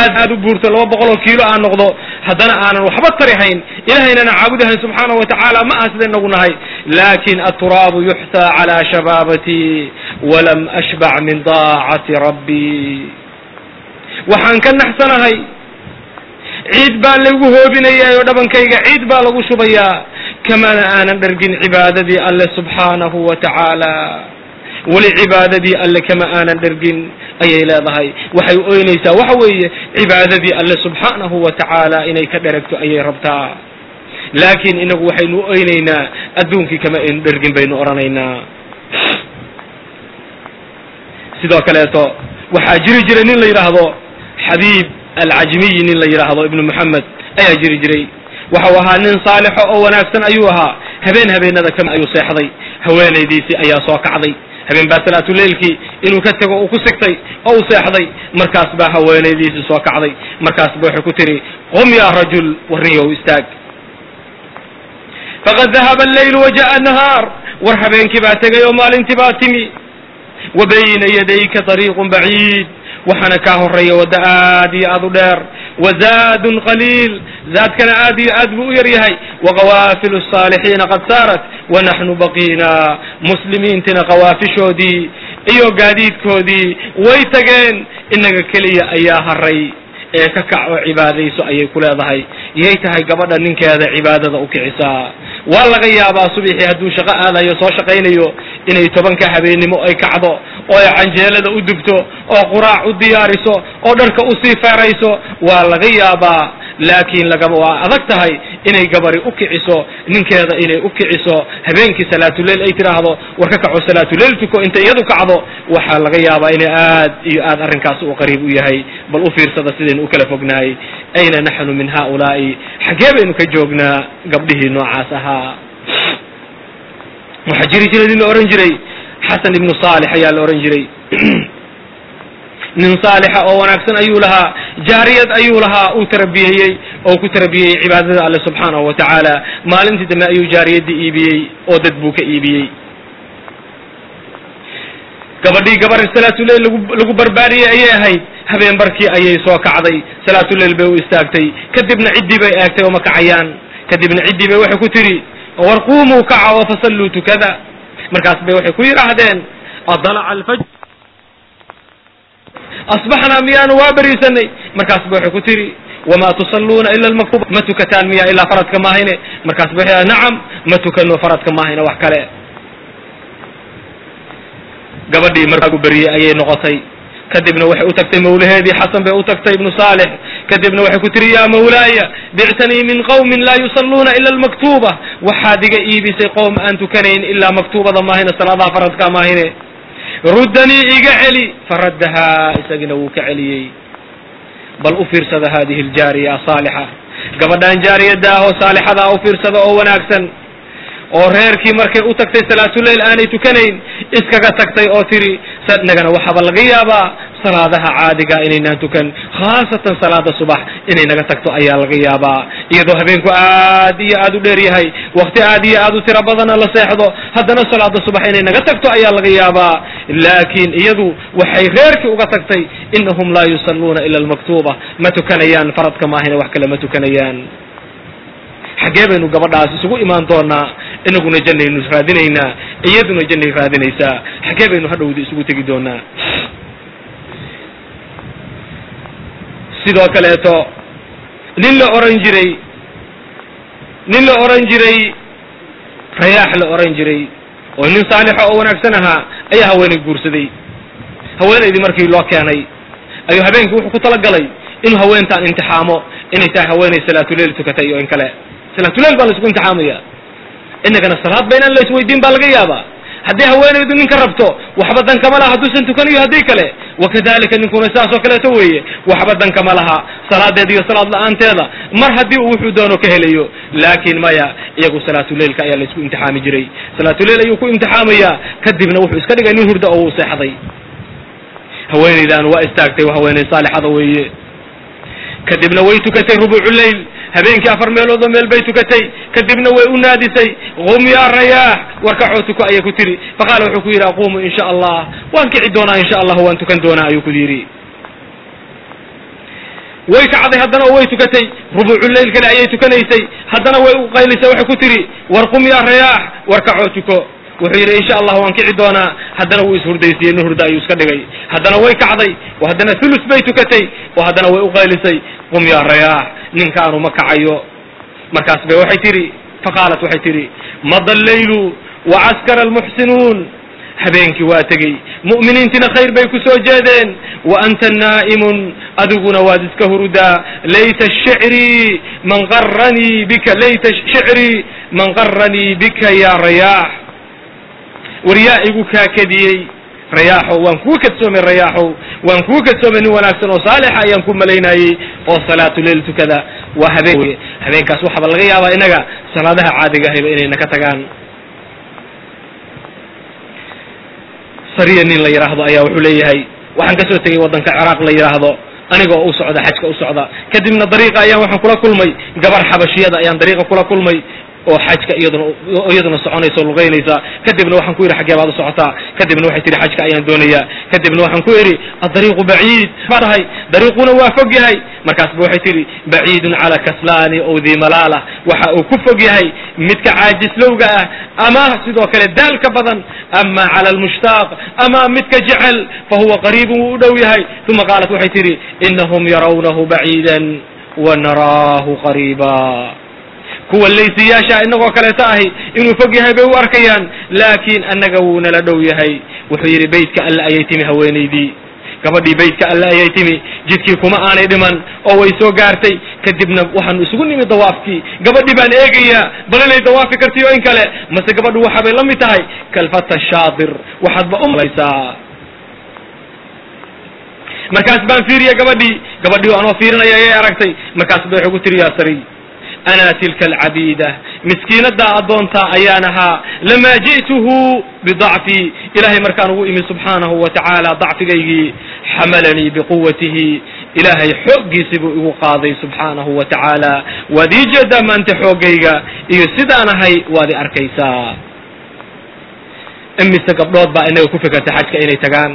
aad aad u buurto laba boqol oo kiilo aan noqdo haddana aanan waxba tarihayn. Ilahaynana caabudahayn subxaanahu wa tacaala ma aha siday nagu nahay. Lakin aturaabu yuxtaa calaa shabaabatii walam ashbac min daacati rabbii waxaan ka naxsanahay ciid baa laygu hoobinayaa oo dhabankayga ciid baa lagu shubayaa. Kamana aanan dhargin cibaadadii alle subxaanahu wa tacaala weli cibaadadii alle kama aanan dhergin ayay leedahay. Waxay oynaysaa waxa weeye cibaadadii alle subxaanahu wa tacaala inay ka dheragto ayay rabtaa. Laakiin inagu waxaynu oynaynaa adduunkii kama aynu dhergin baynu odhanaynaa sidoo kaleeto waxaa jiri jiray nin la yidhaahdo xabiib alcajmiyi nin la yidhaahdo ibnu moxamed ayaa jiri jiray. Waxau ahaa nin saalixo oo wanaagsan ayuu ahaa. Habeen habeenada kami ayuu seexday haweenaydiisii ayaa soo kacday. Habeen baa salaatuleilkii inuu ka tego uu ku sigtay oo u seexday markaas baa haweenaydiisii soo kacday. Markaas ba waxay ku tiri qum yaa rajul warniyow istaag. Faqad dahaba alleylu waja'a nahaar war habeenkii baa tegay oo maalintii baa timi. Wa bayna yadayka طariiqun baciid. Waxaana kaa horreeya waddo aad iyo aad u dheer wazaadun qaliil zaadkana aad iyo aad buu u yar yahay waqawaafilu الصaalixiina qad saarat wanaxnu baqiina muslimiintina qawaafishoodii iyo gaadiidkoodii way tageen inaga keliya ayaa haray ee ka kac oo cibaadayso ayay ku leedahay yay tahay gabadha ninkeeda cibaadada u kicisaa waa laga yaabaa subixii hadduu shaqo aadayo soo shaqaynayo inay tobanka habeennimo ay kacdo oo ay canjeelada u dubto oo quraac u diyaariso oo dharka u sii feerayso waa laga yaabaa. Laakiin waa adag tahay inay gabari u kiciso ninkeeda inay u kiciso. Habeenkii salaatuleil ay tidhaahdo war ka kaco salaatuleil tuko intay iyadu kacdo. Waxaa laga yaabaa inay aad iyo aad arrinkaas u qariib u yahay. Bal u fiirsada sidaynu u kala fognahay ayna naxnu min haaulaa'i? Xaggee baynu ka joognaa gabdhihii noocaas ahaa. Waxaa jiri jiray nin la ohan jiray xasan ibnu saalix ayaa la ohan jiray. Nin saalixa oo wanaagsan ayuu lahaa jaariyad ayuu lahaa uu tarabiyeeyey oo ku tarbiyeyey cibaadada alle subxaanahu wa tacaala maalintii dambe ayuu jaariyaddii iibiyey oo dad buu ka iibiyey. Gabadhii gabar salaatuleil lagu barbaariyey ayay ahayd habeen barkii ayay soo kacday. Salaatuleil bay u istaagtay. Kadibna ciddii bay eegtay oo ma kacayaan. Kadibna ciddii bay waxay ku tidhi war quumuu kaca oo fasalluu tukada markaas bay waxay ku yidhaahdeen adalaca alfajr. Asbaxnaa miyaanu waa beriisanay markaas ba waxay ku tidhi wamaa tusalluuna ila almaktuba ma tukataan miya ilaa faradka maahine? Markaas ba waxay nacam ma tukano faradka maahine wax kale. Gabadhii markaagu beriyey ayay noqotay kadibna waxay u tagtay mawlaheedii xasan bay u tagtay ibnu saalix. Kadibna waxay ku tiri yaa mawlaaya bictanii min qawmin laa yusalluuna ila almaktuba waxaad iga iibisay qowm aan tukanayn ilaa maktuubada maahine salaadaha faradka maahine. Ruddanii iga celi. Faraddahaa isagina wuu ka celiyey. Bal u fiirsada hadihi aljaariya asaalixa gabadhan jaariyadda ah oo saalixada ah u fiirsada oo wanaagsan oo reerkii markay u tagtay salaatuleyl aanay tukanayn iskaga tagtay oo tiri nagana waxaaba laga yaabaa salaadaha caadiga inaynaan tukan. Khaasatan salaada subax inay naga tagto ayaa laga yaabaa. Iyadoo habeenku aad iyo aad u dheer yahay wakti aad iyo aad u tiro badana la seexdo haddana salaada subax inay naga tagto ayaa laga yaabaa. Laakiin iyadu waxay reerkii uga tagtay inahum laa yusalluuna ila almaktuba ma tukanayaan faradka maahina wax kale ma tukanayaan xaggee baynu gabadhaas isugu imaan doonaa inaguna jannaynu raadinaynaa iyaduna jannay raadinaysaa xaggee baynu hadhowda isugu tegi doonaa sidoo kaleeto nin la oran jiray nin la oran jiray rayaax la oran jiray oo nin saalixo oo wanaagsan ahaa ayaa haweenay guursaday. Haweenaydii markii loo keenay ayuu habeenkii wuxuu ku talagalay inuu haweentaan imtixaamo inay tahay haweenay salaatuleyl tukatay iyo in kale salaatuleyl baa la isku imtixaamaya inagana salaad ba inaan la isweydiin baa laga yaabaa. Haddii haweenaydu ninka rabto waxba dan kama laha hadduusan tukanayo haddii kale. Wakadalika ninkuna sidaas oo kaleeto weeye. Waxba dan kama laha. Salaadeeda iyo salaad la'aanteeda mar haddii uu wuxuu doono ka helayo. Laakiin maya iyagu salaatuleilka ayaa la isku imtixaami jiray. Salaatuleil ayuu ku imtixaamayaa. Kadibna wuxuu iska dhigay nin hurda oo uu seexday. Haweenaydan waa istaagtay haweenay saalixada weeye. Kadibna way tukatay rubuuculeyl habeenkii afar meelood oo meel bay tukatay kadibna way u naadisay qum yaa rayaax warkacoo tuko ayay ku tiri faqaala wuxuu ku yidhi aquumu in sha allah. Waan kici doonaa in sha allah waan tukan doonaa ayuu ku yidhi. Way kacday haddana oo way tukatay rubuuculeyl kale ayay tukanaysay haddana way u qaylisay waxay ku tiri war qum yaa rayaax warkacoo tuko wuxuu yidhi insha allah waan kici doonaa. Haddana wuu ishurdaysiiyey nin hurda ayuu iska dhigay. Haddana way kacday oo haddana thulus bay tukatay oo haddana way u qaylisay. Qum yaa rayaax ninkaanu ma kacayo. Markaas bay waxay tihi faqaalat waxay tihi mada alleylu wacaskara almuxsinuun habeenkii waa tegey mu'miniintiina khayr bay ku soo jeedeen. Wa anta naa'imun adiguna waad iska hurudaa layta shicrii man qaranii bika layta shicrii man qaranii bika ya rayaax waryaa igu kaakadiyey. Rayaaxow waan kuu kadsoomay rayaaxow waan kuu kadsoomay nin wanaagsan oo saalixa ayaan ku malaynayey oo salaatuleyl tukada. Waa habeen habeenkaas waxaaba laga yaabaa inaga salaadaha caadiga ahayba inayna ka tagaan. Sariya nin la yidhaahdo ayaa wuxuu leeyahay waxaan ka soo tegay waddanka ciraaq la yidhaahdo anigoo u socda xajka u socda. Kadibna dariiqa ayaan waxaan kula kulmay. Gabar xabashiyada ayaan dariiqa kula kulmay oo xajka iyaduna soconaysa o lugaynaysa kadibna waxaan ku yidhi xaggee baad u socotaa? Kadibna waxay tihi xajka ayaan doonayaa. Kadibna waxaan ku idhi adariiqu baciid. Baa dariiquna waa fog yahay. Markaasba waxay tihi baciidun cala kaslaani ow dii malaala. Waxa uu ku fog yahay midka caajislowga ah ama sidoo kale daalka badan ama cala almushtaaq. Ama midka jecel fahuwa qariibun wuu u dhow yahay. Uma qaalat waxay tihi inahum yarawnahu baciidan wa naraahu qariiba kuwa laysiyaasha inagoo kaleeto ahi. Inuu fog yahay bay u arkayaan. Laakiin annaga wuu nala dhow yahay. Wuxuu yidhi beytka alle ayay timi haweenaydii. Gabadhii beytka alle ayay timi. Jidkii kuma aanay dhiman. Oo way soo gaartay. Kadibna waxaanu isugu nimi dawaafkii. Gabadhii baan eegayaa. Bal inay dawaafi kartiyo in kale. Mase gabadhu waxaabay la mid tahay. Kalfata shaadir. Waxaadba umalaysaa markaas baan fiiriya gabadhii. Gabadhii anoo fiirinaya ayay aragtay. Markaas ba waxay ku tiri yaa sariy ana tilka alcabiida miskiinaddaa addoontaa ayaan ahaa lamaa ji'tuhu bidacfii ilaahay markaan ugu imi subxaanahu wa tacaala dacfigaygii xamalanii biquwatihi ilaahay xooggiisii buu igu qaaday subxaanahu wa tacaala waad ii jeedaa maanta xooggayga iyo sidaan ahay waad i arkaysaa imise gabdhood baa inaga ku fikertay xajka inay tagaan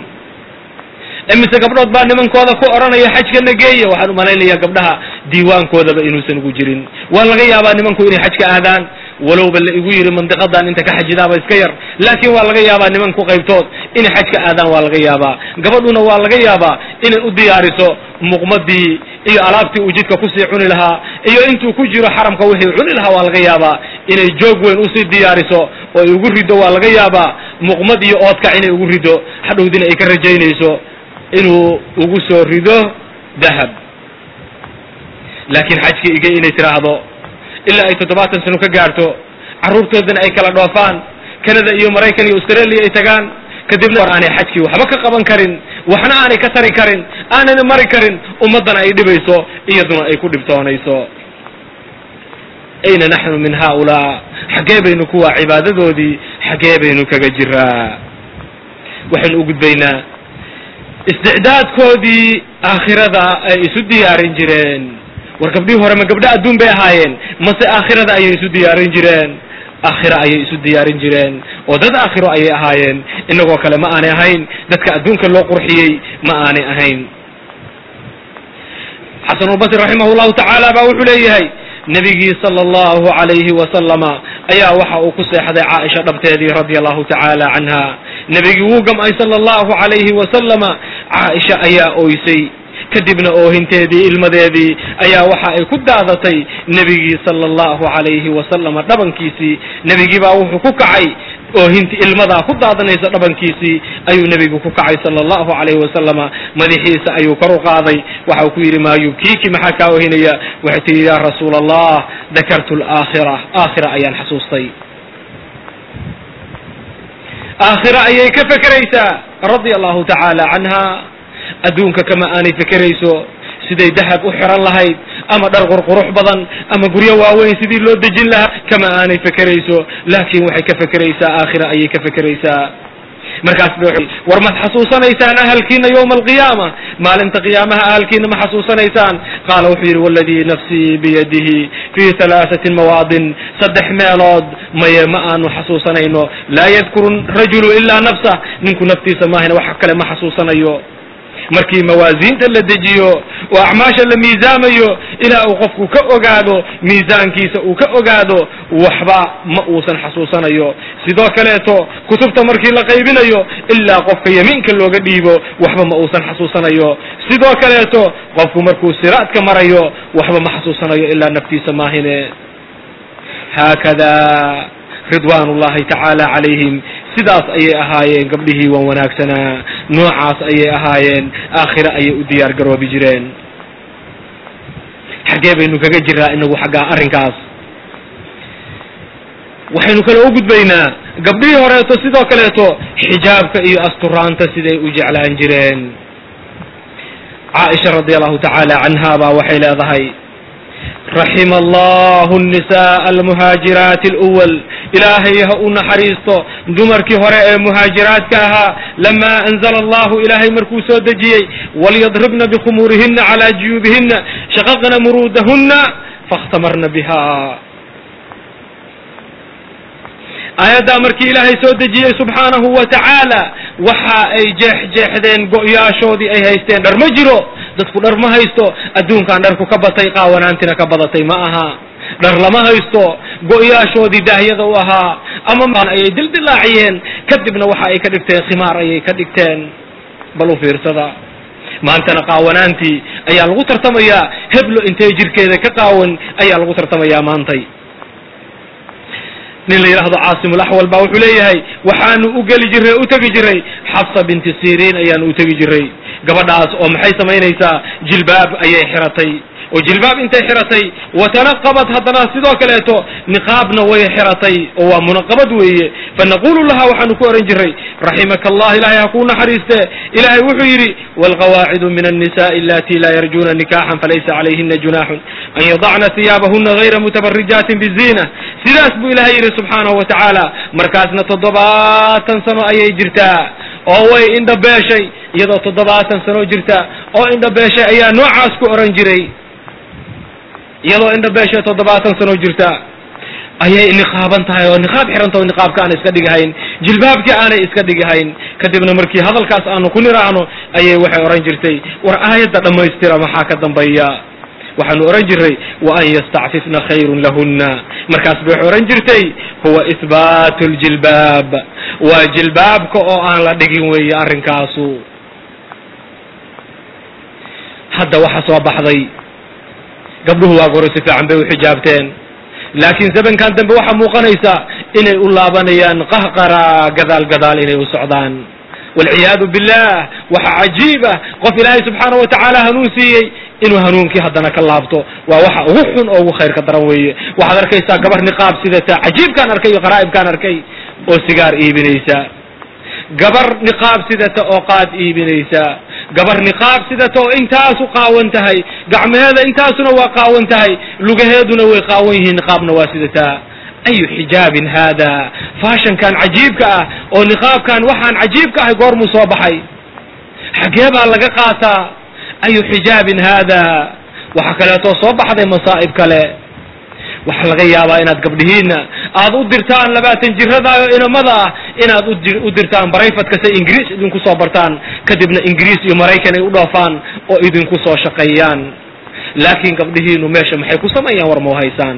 imise gabdhood baa nimankooda ku odhanaya xajkana geeya waxaan umalaynayaa gabdhaha diiwaankoodaba inuusan ugu jirin. Waa laga yaabaa nimanku inay xajka aadaan. Walowba la igu yidhi mandiqadan inta ka xajidaaba iska yar. Laakiin waa laga yaabaa nimanku qaybtood inay xajka aadaan waa laga yaabaa. Gabadhuna waa laga yaabaa inay u diyaariso muqmadii iyo alaabtii uu jidka ku sii cuni lahaa iyo intuu ku jiro xaramka wixii cuni lahaa waa laga yaabaa inay joog weyn u sii diyaariso oo ay ugu riddo waa laga yaabaa muqmad iyo oodkac inay ugu riddo hadhowdina ay ka rajaynayso inuu ugu soo rido dahab. Laakiin xajkii igay inay tidhaahdo ilaa ay toddobaatan sano ka gaarto carruurtoodana ay kala dhoofaan canada iyo maraykan iyo australia ay tagaan kadibna war aanay xajkii waxba ka qaban karin waxna aanay ka tari karin aanayna mari karin ummaddana ay dhibayso iyaduna ay ku dhibtoonayso. Ayna naxnu min haaulaa? Xaggee baynu kuwa cibaadadoodii xaggee baynu kaga jiraa? Waxaynu u gudbaynaa isticdaadkoodii aakhirada ay isu diyaarin jireen. War gabdhihii hore ma gabdho adduun bay ahaayeen. Mase aakhirada ayay isu diyaarin jireen. Aakhira ayay isu diyaarin jireen. Oo dad aakhiro ayay ahaayeen. Inagoo kale ma aanay ahayn. Dadka adduunka loo qurxiyey ma aanay ahayn. Xasanulbasri raximah llahu tacaala baa wuxuu leeyahay nebigii sala allahu calayhi wasalama ayaa waxa uu ku seexday caaisha dhabteedii radia allahu tacaala canha nebigii wuu gam'ay sala allahu calayhi wasalama caaisha ayaa oysay. Kadibna oohinteedii ilmadeedii ayaa waxa ay ku daadatay nebigii sala allahu calayhi wasalama dhabankiisii. Nebigii baa wuxuu ku kacay. Oohintii ilmadaa ku daadanaysa dhabankiisii ayuu nebigu ku kacay sala allahu calayhi wasalama madaxiisa ayuu kor u qaaday. Waxa uu ku yidhi maa yubkiiki maxaa kaa oohinaya waxay tihi yaa rasuula allah dakartu laakhira aakhira ayaan xasuustay aakhira ayay ka fekeraysaa. Radia allahu tacaala canha adduunka kama aanay fekerayso siday dahab u xiran lahayd ama dhar qurqurux badan ama guryo waaweyn sidii loo dejin lahaa kama aanay fekerayso. Laakiin waxay ka fekeraysaa aakhira ayay ka fekeraysaa markaas ba war maad xasuusanaysaan ahalkiina yowma alqiyaama? Maalinta qiyaamaha ahalkiina ma xasuusanaysaan? Qaala wuxuu yidhi waladii nafsii biyadihi fii halaaثatin mawaadin saddex meelood maye ma aanu xasuusanayno. Laa yadkuru rajulu ilaa nafsah ninku naftiisa maahina wax kale ma xasuusanayo markii mawaasiinta la dejiyo oo acmaasha la miisaamayo ilaa uu qofku ka ogaado miisaankiisa uu ka ogaado waxba ma uusan xasuusanayo. Sidoo kaleeto kutubta markii la qaybinayo ilaa qofka yamiinka looga dhiibo waxba ma uusan xasuusanayo. Sidoo kaleeto qofku markuu siraadka marayo waxba ma xasuusanayo ilaa naftiisa maahine. Haakada ridwaan ullahi tacaala calayhim sidaas ayay ahaayeen gabdhihii waan wanaagsanaa noocaas ayay ahaayeen aakhire ayay u diyaar garoobi jireen. Xaggee baynu kaga jiraa inagu xaggaa arrinkaas. Waxaynu kale u gudbaynaa gabdhihii horeeto sidoo kaleeto xijaabka iyo asturaanta siday u jeclaan jireen. Caaisha radi allahu tacaala canha baa waxay leedahay raxima allahu الnisaء almuhaajiraati اlأwal ilaahay ha u naxariisto dumarkii hore ee muhaajiraadka ahaa lamaa anzala allahu ilaahay markuu soo dejiyey walyadribna bikhumuurihina calaa juyuubihina shaqaqna muruudahuna faاkhtamarna biha aayaddaa markii ilaahay soo dejiyey subxaanahu wa tacaala waxa ay jeexjeexdeen go'yaashoodii ay haysteen. Dhar ma jiro. Dadku dhar ma haysto. Adduunkan dharku ka batay qaawanaantina ka badatay ma aha. Dhar lama haysto. Go'yaashoodii daahyada u ahaa. Ama ayay dildilaaciyeen. Kadibna waxa ay ka dhigteen khimaar ayay ka dhigteen. Bal u fiirsada. Maantana qaawanaantii ayaa lagu tartamayaa. Heblo intay jirkeeda ka qaawan ayaa lagu tartamayaa maantay nin la yidhaahdo caasimulaxwal baa wuxuu leeyahay waxaanu u geli jiray u tegi jiray xafsa binti siriin ayaanu u tegi jiray gabadhaas oo maxay samaynaysaa? Jilbaab ayay xiratay oo jilbaab intay xiratay watanaqabat haddana sidoo kaleeto niqaabna way xiratay oo waa munaqabad weeye. Fanaqulu laha waxaanu ku ohan jiray raximaka allah ilahay ha kuu naxariiste. Ilahay wuxuu yidhi waalqawaacidu min annisaءi alati laa yarjuna nikaxan falaysa calayhina junaaxun an yadacna hiyaabahuna gayra mutabarijaatin biziina sidaas buu ilahay yidhi subxaanahu wa tacaala markaasna toddobaatan sano ayay jirtaa. Oo way indhabeeshay iyadoo toddobaatan sano jirta oo indhabeeshay ayaa noocaas ku ohan jiray iyadoo indhabeeshay toddobaatan sano jirta ayay niqaaban tahay oo niqaab xirantao niqaabka aan iska dhigahayn jilbaabkii aanay iska dhigahayn. Kadibna markii hadalkaas aanu ku niraahno ayay waxay odhan jirtay war aayadda dhammaystira maxaa ka dambeeya? Waxaanu odhan jiray wa an yastacfifna khayrun lahunna. Markaas bay waxay odhan jirtay huwa ihbaatu ljilbaab waa jilbaabka oo aan la dhigin weeye arrinkaasu. Hadda waxa soo baxday gabdhuhu waa gore si fiican bay u xijaabteen. Laakiin zamankan dambe waxaa muuqanaysa inay u laabanayaan qahqara gadaal gadaal inay u socdaan. Walciyaadu billah waxa cajiiba qof ilaahay subxaana wa tacaala hanuun siiyey inuu hanuunkii haddana ka laabto waa waxa ugu xun oo ugu khayrka daran weeye. Waxaad arkaysaa gabar niqaab sidata cajiibkaan arkay iyo qaraa'ibkaan arkay oo sigaar iibinaysa. Gabar niqaab sidata oo qaad iibinaysa gabar niqaab sidata oo intaasu qaawan tahay gacmaheeda intaasuna waa qaawan tahay lugaheeduna way qaawan yihiin niqaabna waa sidataa ayu xijaabin haada? Faashankan cajiibka ah oo niqaabkan waxaan cajiibka ahay goormuu soo baxay? Xaggee baa laga qaataa. Ayu xijaabin haada? Waxaa kaleetoo soo baxday masaa'ib kale waxaa laga yaabaa inaad gabdhihiinna. Aad u dirtaan labaatan jirada oo inamada ah inaad u dirtaan barayfadka say ingiriis idinku soo bartaan. Kadibna ingiriis iyo maraykan ay u dhoofaan oo idinku soo shaqeeyaan. Laakiin gabdhihiinu meesha maxay ku sameeyaan war mau haysaan?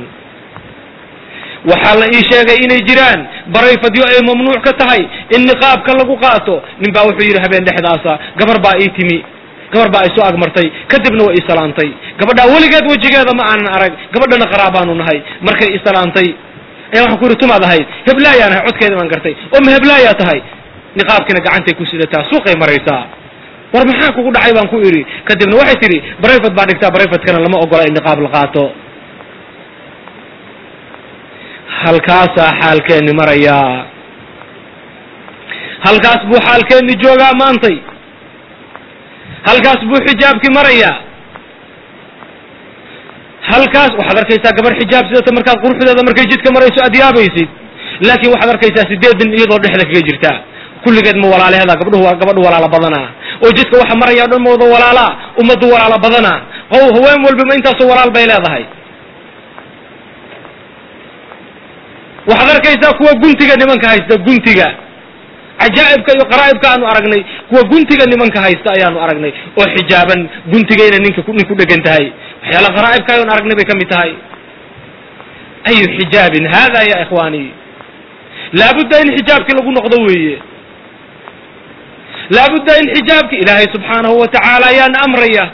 Waxaa la ii sheegay inay jiraan barayfadyo ay mamnuuc ka tahay in niqaabka lagu qaato. Nin baa wuxuu yidhi habeen dhexdaasa gabar baa ii timi gabar baa isoo agmartay kadibna way ii salaantay. Gabadhaa weligeed wejigeeda ma aanan arag gabadhana qaraabaanu nahay. Markay ii salaantay ayaa waxaan ku yidhi tumaad ahayd heblaayaan ahay codkeeda baan gartay. Oo ma heblaayaa tahay. Niqaabkina gacantay ku sidataa suuqay maraysaa. War maxaa kugu dhacay? baan ku idhi kadibna waxay tidhi barayfad baa dhigtaa barayfadkana lama ogola in niqaab la qaato. Halkaasaa xaalkeenni marayaa. Halkaas buu xaalkeenni joogaa maantay halkaas buu xijaabkii marayaa. Halkaas waxaad arkaysaa gabar xijaab sidata markaad quruxdeeda markay jidka marayso aad yaabaysid. Laakiin waxaad arkaysaa sideedan iyadoo dhexda kaga jirta. Kulligeed ma walaalaheeda gabdhuhu gabadhu walaala badanaa oo jidka waxa maraya dhan ma wada walaalaa ummaddu walaala badanaa qow haween walba ma intaasoo walaal bay leedahay. Waxaad arkaysaa kuwa guntiga nimanka haysta guntiga cajaa'ibka iyo qaraa'ibka aanu aragnay kuwa guntiga nimanka haysta ayaanu aragnay oo xijaaban guntigayna ninka nin ku dhegan tahay. Waxyaala qaraa'ibka ayanu aragnay bay ka mid tahay. Ayu xijaabin? Hada ya ikhwaani. Laabudda in xijaabkii lagu noqdo weeye. Laabudda in xijaabki ilaahay subxaanahu wa tacaala ayaana amraya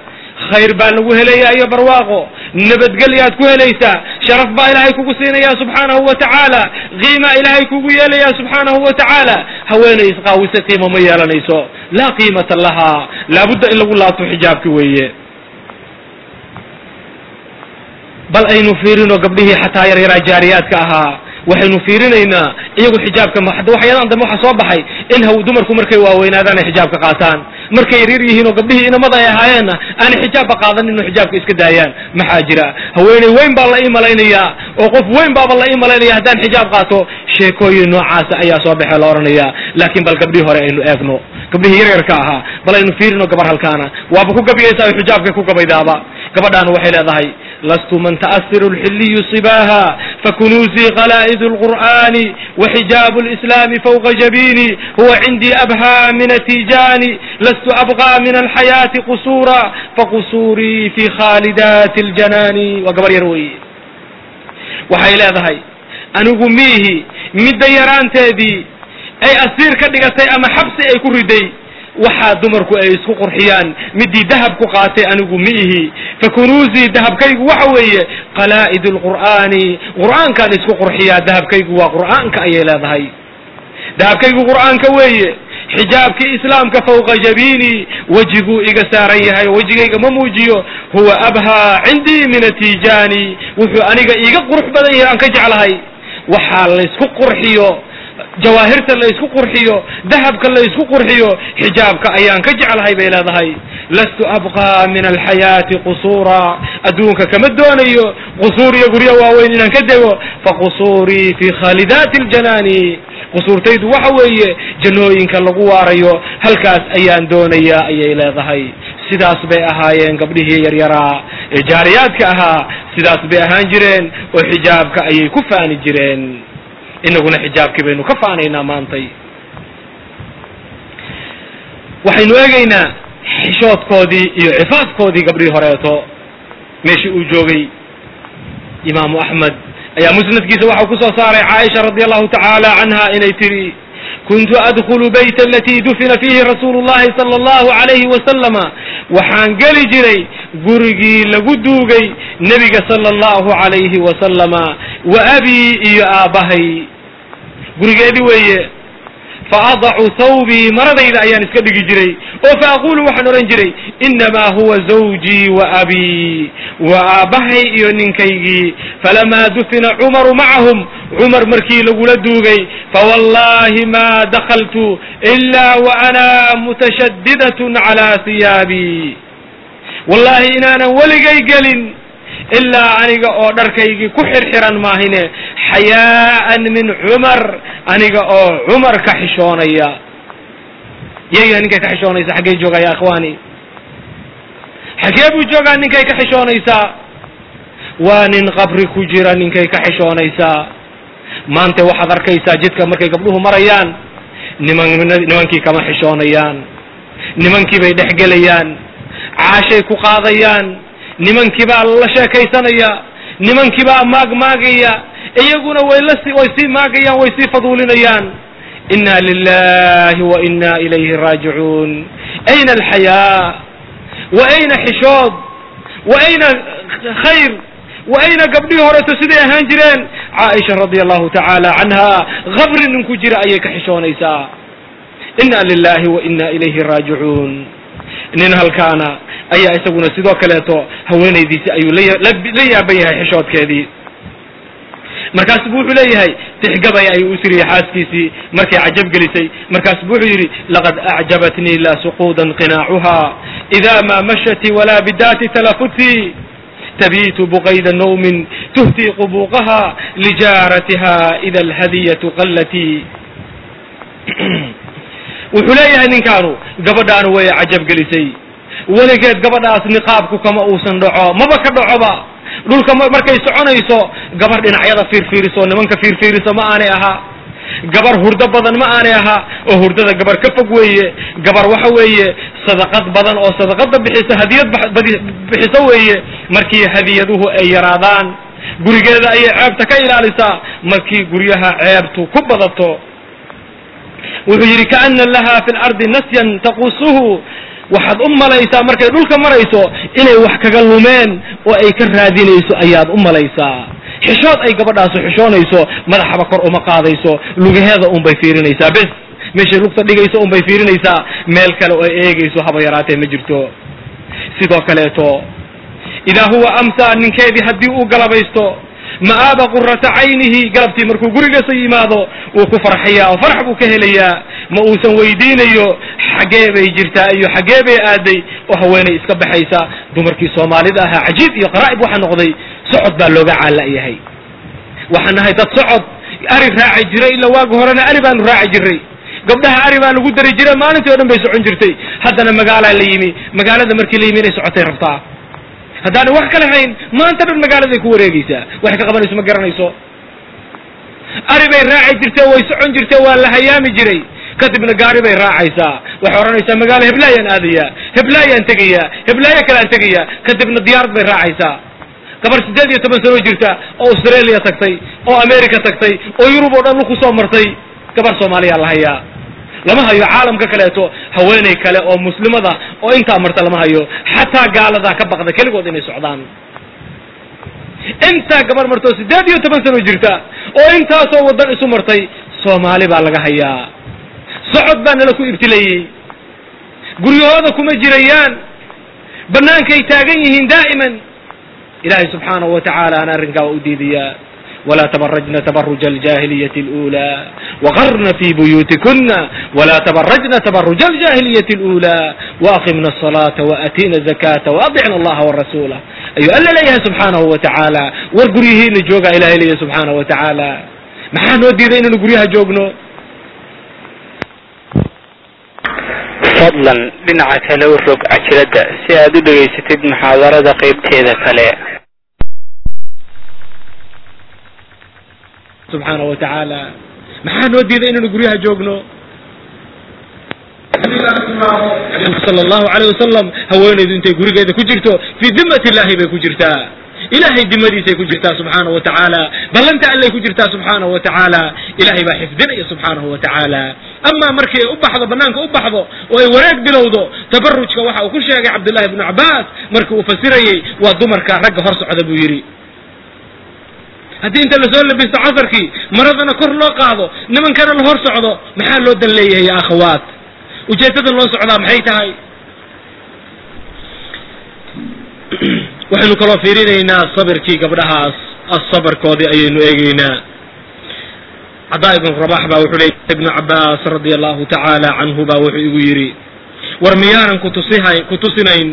khayr baa lagu helayaa iyo barwaaqo. Nabadgelyaad ku helaysaa. Sharaf baa ilaahay kugu siinaya subxaanahu wa tacaala. Qiima ilaahay kugu yeelaya subxaanahu wa tacaala. Haweenay isqaawisa qiimo ma yeelanayso. Laa qiimata lahaa laabudda in lagu laabto xijaabki weeye. Bal aynu fiirino gabdhihii xataa yaryaraa jaariyaadka ahaa waxaynu fiirinaynaa iyagu xijaabka waxyaalahan dambe waxaa soo baxay in haw dumarku markay waaweynaadaan ay xijaabka qaataan. Markay yaryar yihiin oo gabdhihii inamada ay ahaayeenna aanay xijaabba qaadanin oo xijaabka iska daayaan. Maxaa jira? Haweeney weyn baa la ii malaynayaa oo qof weyn baaba la ii malaynaya haddaan xijaab qaato. Sheekooyin noocaasa ayaa soo baxee la odhanayaa laakiin bal gabdhihii hore aynu eegno. Gabdhihii yaryarka ahaa bal aynu fiirino gabar halkaana. Waaba ku gabayaysaa o xijaabkay ku gabaydaaba. Gabadhaana waxay leedahay ta'asiru lxiliyu sibaaha fakunuuzii qalaa'idu lqur'ani waxijaabu lislaami fawqa jabiini huwa cindii abhaa min atijaani lastu abqaa min alxayaati qusuura faqusuurii fi khaalidaati aljanaani waa gabar yar weeye waxay leedahay anigu miihi midda yaraanteedii ay asiir ka dhigatay ama xabsi ay ku riday waxaa dumarku ay isku qurxiyaan. Midii dahab ku qaatay anigu ma ihi. Fakunuuzii dahabkaygu waxa weeye qalaa'id lqur'aani qur'aankaan isku qurxiyaa dahabkaygu waa qur'aanka ayay leedahay. Dahabkaygu qur'aanka weeye xijaabkii islaamka fawqa jabiini wejiguu iga saaran yahay wejigayga ma muujiyo huwa abhaa cindii min atijaani wuxuu aniga iiga qurux badan yahay aan ka jeclahay. Waxaa laysku qurxiyo jawaahirta la isku qurxiyo dahabka la isku qurxiyo xijaabka ayaan ka jeclahay bay leedahay. Lastu abqaa min alxayaati qusuura. Adduunka kama doonayo qusuur iyo guryo waaweyn inaan ka dego faqusuurii fi khaalidaati aljanaani. Qusuurtaydu waxa weeye jannooyinka lagu waarayo halkaas ayaan doonayaa ayay leedahay. Sidaas bay ahaayeen gabdhihii yaryaraa. Ee jaariyaadka ahaa sidaas bay ahaan jireen oo xijaabka ayay ku faani jireen inaguna xijaabkii baynu ka faanaynaa maantay. Waxaynu eegaynaa xishoodkoodii iyo cifaafkoodii gabdhihii horeeto meeshii uu joogay. Imaamu axmed ayaa musnadkiisa waxau ku soo saaray caaisha radi allahu tacaala canha inay tidhi kuntu adkhulu bayta alatii dufina fiihi rasuulu llahi sala allahu alayhi wasalama waxaan geli jiray gurigii lagu duugay nebiga sala allahu calayhi wasalama wa abii iyo aabbahay gurigeedii weeye fa adacu thawbii maradayda ayaan iska dhigi jiray oo fa aquulu waxaan odhan jiray innamaa huwa zawjii wa abii wa aabbahay iyo ninkaygii falamaa dufina cumaru macahum cumar markii lagula duugay fawallahi ma dakaltu ilaa wa ana mutashadidatun calaa hiyaabii wallahi inaanan weligay gelin ilaa aniga oo dharkaygii ku xirxiran maahine xayaa'an min cumar aniga oo cumar ka xishoonaya. Yayga ninkay ka xishoonaysa xaggey joogaa ya akhwaani. Xaggee buu joogaa ninkay ka xishoonaysaa. Waa nin qabri ku jira ninkay ka xishoonaysaa. Maanta waxaad arkaysaa jidka markay gabdhuhu marayaan niman nimankii kama xishoonayaan. Nimankii bay dhex caashay ku qaadayaan nimankii baa la sheekaysanaya nimankii baa maagmaagaya iyaguna way sii maagayaan way sii faduulinayaan. Inna lilahi wa inna ilayhi raajicuun. Ayna alxayaa? Wa ayna xishood? Wa ayna khayr? Wa ayna gabdhihii horeeto siday ahaan jireen? Caaisha radia allahu tacaala canha qabri nin ku jira ayay ka xishoonaysaa. Inna lilahi wa inna ilayhi raajicuun. Nin halkaana ayaa isaguna sidoo kaleeto haweenaydiisi ayuu la yaaban yahay xishoodkeedii. Markaasu bu wuxuu leeyahay tixgabay ayuu u siriyey xaaskiisii markay cajab gelisay. Markaasu bu wuxuu yidhi laqad acjabatnii la suquudan qinaacuha ida ma mashati walaa bidaati talafuti tabiitu buqayda nawmin tuhti qubuuqaha lijaaratiha ida alhadiyatu qallati. Wuxuu leeyahay ninkaanu gabadhaanu way cajab gelisay weligeed gabadhaas niqaabku kama uusan dhaco maba ka dhacoba. Dhulka markay soconayso gabar dhinacyada fiirfiiriso nimanka fiirfiiriso ma aanay ahaa. Gabar hurdo badan ma aanay ahaa oo hurdada gabar ka fog weeye gabar waxa weeye sadaqad badan oo sadaqada bixisa hadiyad bixiso weeye markii hadiyaduhu ay yaraadaan. Gurigeeda ayay ceebta ka ilaalisaa markii guryaha ceebtu ku badato. Wuxuu yidhi kaana laha fi lardi nasyan taqusuhu waxaad u malaysaa markay dhulka marayso inay wax kaga lumeen oo ay ka raadinayso ayaad u malaysaa. Xishood ay gabadhaasu xishoonayso madaxaba kor uma qaadayso lugaheeda unbay fiirinaysaa bes. Meeshay lugta dhigayso unbay fiirinaysaa meel kale oo ay eegayso haba yaraatee ma jirto. Sidoo kaleeto idaa huwa amsaa ninkeedii haddii uu galabaysto ma'aaba qurata caynihi galabtii markuu gurigiisa yimaado wuu ku farxayaa oo farax buu ka helayaa. Ma uusan weydiinayo xaggee bay jirtaa iyo xaggee bay aaday oo haweenay iska baxaysa dumarkii soomaalida ahaa cajiib iyo qaraa'ib waxaa noqday socod baa looga caala-yahay waxaan nahay dad socod. Ari raaci jiray ila waagi horena ari baanu raaci jiray. Gabdhaha ari baa lagu dari jiray maalintii o dhan bay socon jirtay. Haddana magaalaa la yimi. Magaalada markii la yimi inay socotay rabtaa haddaana wax kale hayn maanta dhan magaaladay ku wareegaysaa. Waxay ka qabanayso ma garanayso. Ari bay raaci jirtay way socon jirtay waa la hayaami jiray. Kadibna gaari bay raacaysaa. Waxay odhanaysaa magaalo heblaayaan aadayaa. Heblaayaan tegayaa. Heblaayo kaleaan tegayaa. Kadibna diyaarad bay raacaysaa. Gabar siddeed iyo toban sano jirta oo australia tagtay oo america tagtay oo yurub oo dhan dhulku soo martay. Gabar soomaaliyaa la hayaa lama hayo caalamka kaleeto haweenay kale oo muslimada oo intaa marta lama hayo xataa gaaladaa ka baqda keligood inay socdaan. Intaa gabar martoo siddeed iyo toban sano jirta oo intaasoo waddan isu martay soomaali baa laga hayaa. Socod baa nala ku ibtilayey. Guryahooda kuma jirayaan. Bannaankay taagan yihiin daa'iman. Ilaahay subxaanahu wa tacaala ana arrinkaa waa u diidayaa ولا تبرجن تبرج الجاهلية الأولى وغرن في بيوتكن ولا تبرجن تبرج الجاهلية الأولى وأقمنا الصلاة وأتينا الزكاة وأطعنا الله والرسول أي ألا ليها سبحانه وتعالى والقريه نجوغا إلى إليه سبحانه وتعالى ما حان ودي ذين نقريها جوغنو fadlan dhinaca kale u rog cajiradda si aad u dhegaysatid muxaadarada qaybteeda kale subxaana wa tacaala maxaa noo diiday inaynu guryaha joogno? Sala allahu alayh wasalam haweenaydu intay gurigeeda ku jirto fii dimmati illahi bay ku jirtaa. Ilaahay dimadiisay ku jirtaa subxaanahu wa tacaala ballanta allay ku jirtaa subxaanahu wa tacaala ilaahay baa xifdinaya subxaanahu wa tacaala amaa markii ay u baxdo bannaanka u baxdo oo ay wanaag bilowdo tabarujka waxa uu ku sheegay cabdullahi ibnu cabbaas markii uu fasirayey waa dumarka ragga hor socda buu yidhi haddii inta la soo labisto casarkii maradana kor loo qaado nimankana la hor socdo maxaa loo dan leeyahay ya akhawaat ujeeddada loo socdaa maxay tahay? Waxaynu kaloo fiirinaynaa sabirkii gabdhahaas asabarkoodii ayaynu eegeynaa cadaa ibnu rabax baa wuxuu leey ibnu cabbaas radia allahu tacaala canhu baa wuxuu igu yidhi war miyaanan kutusihay kutusinayn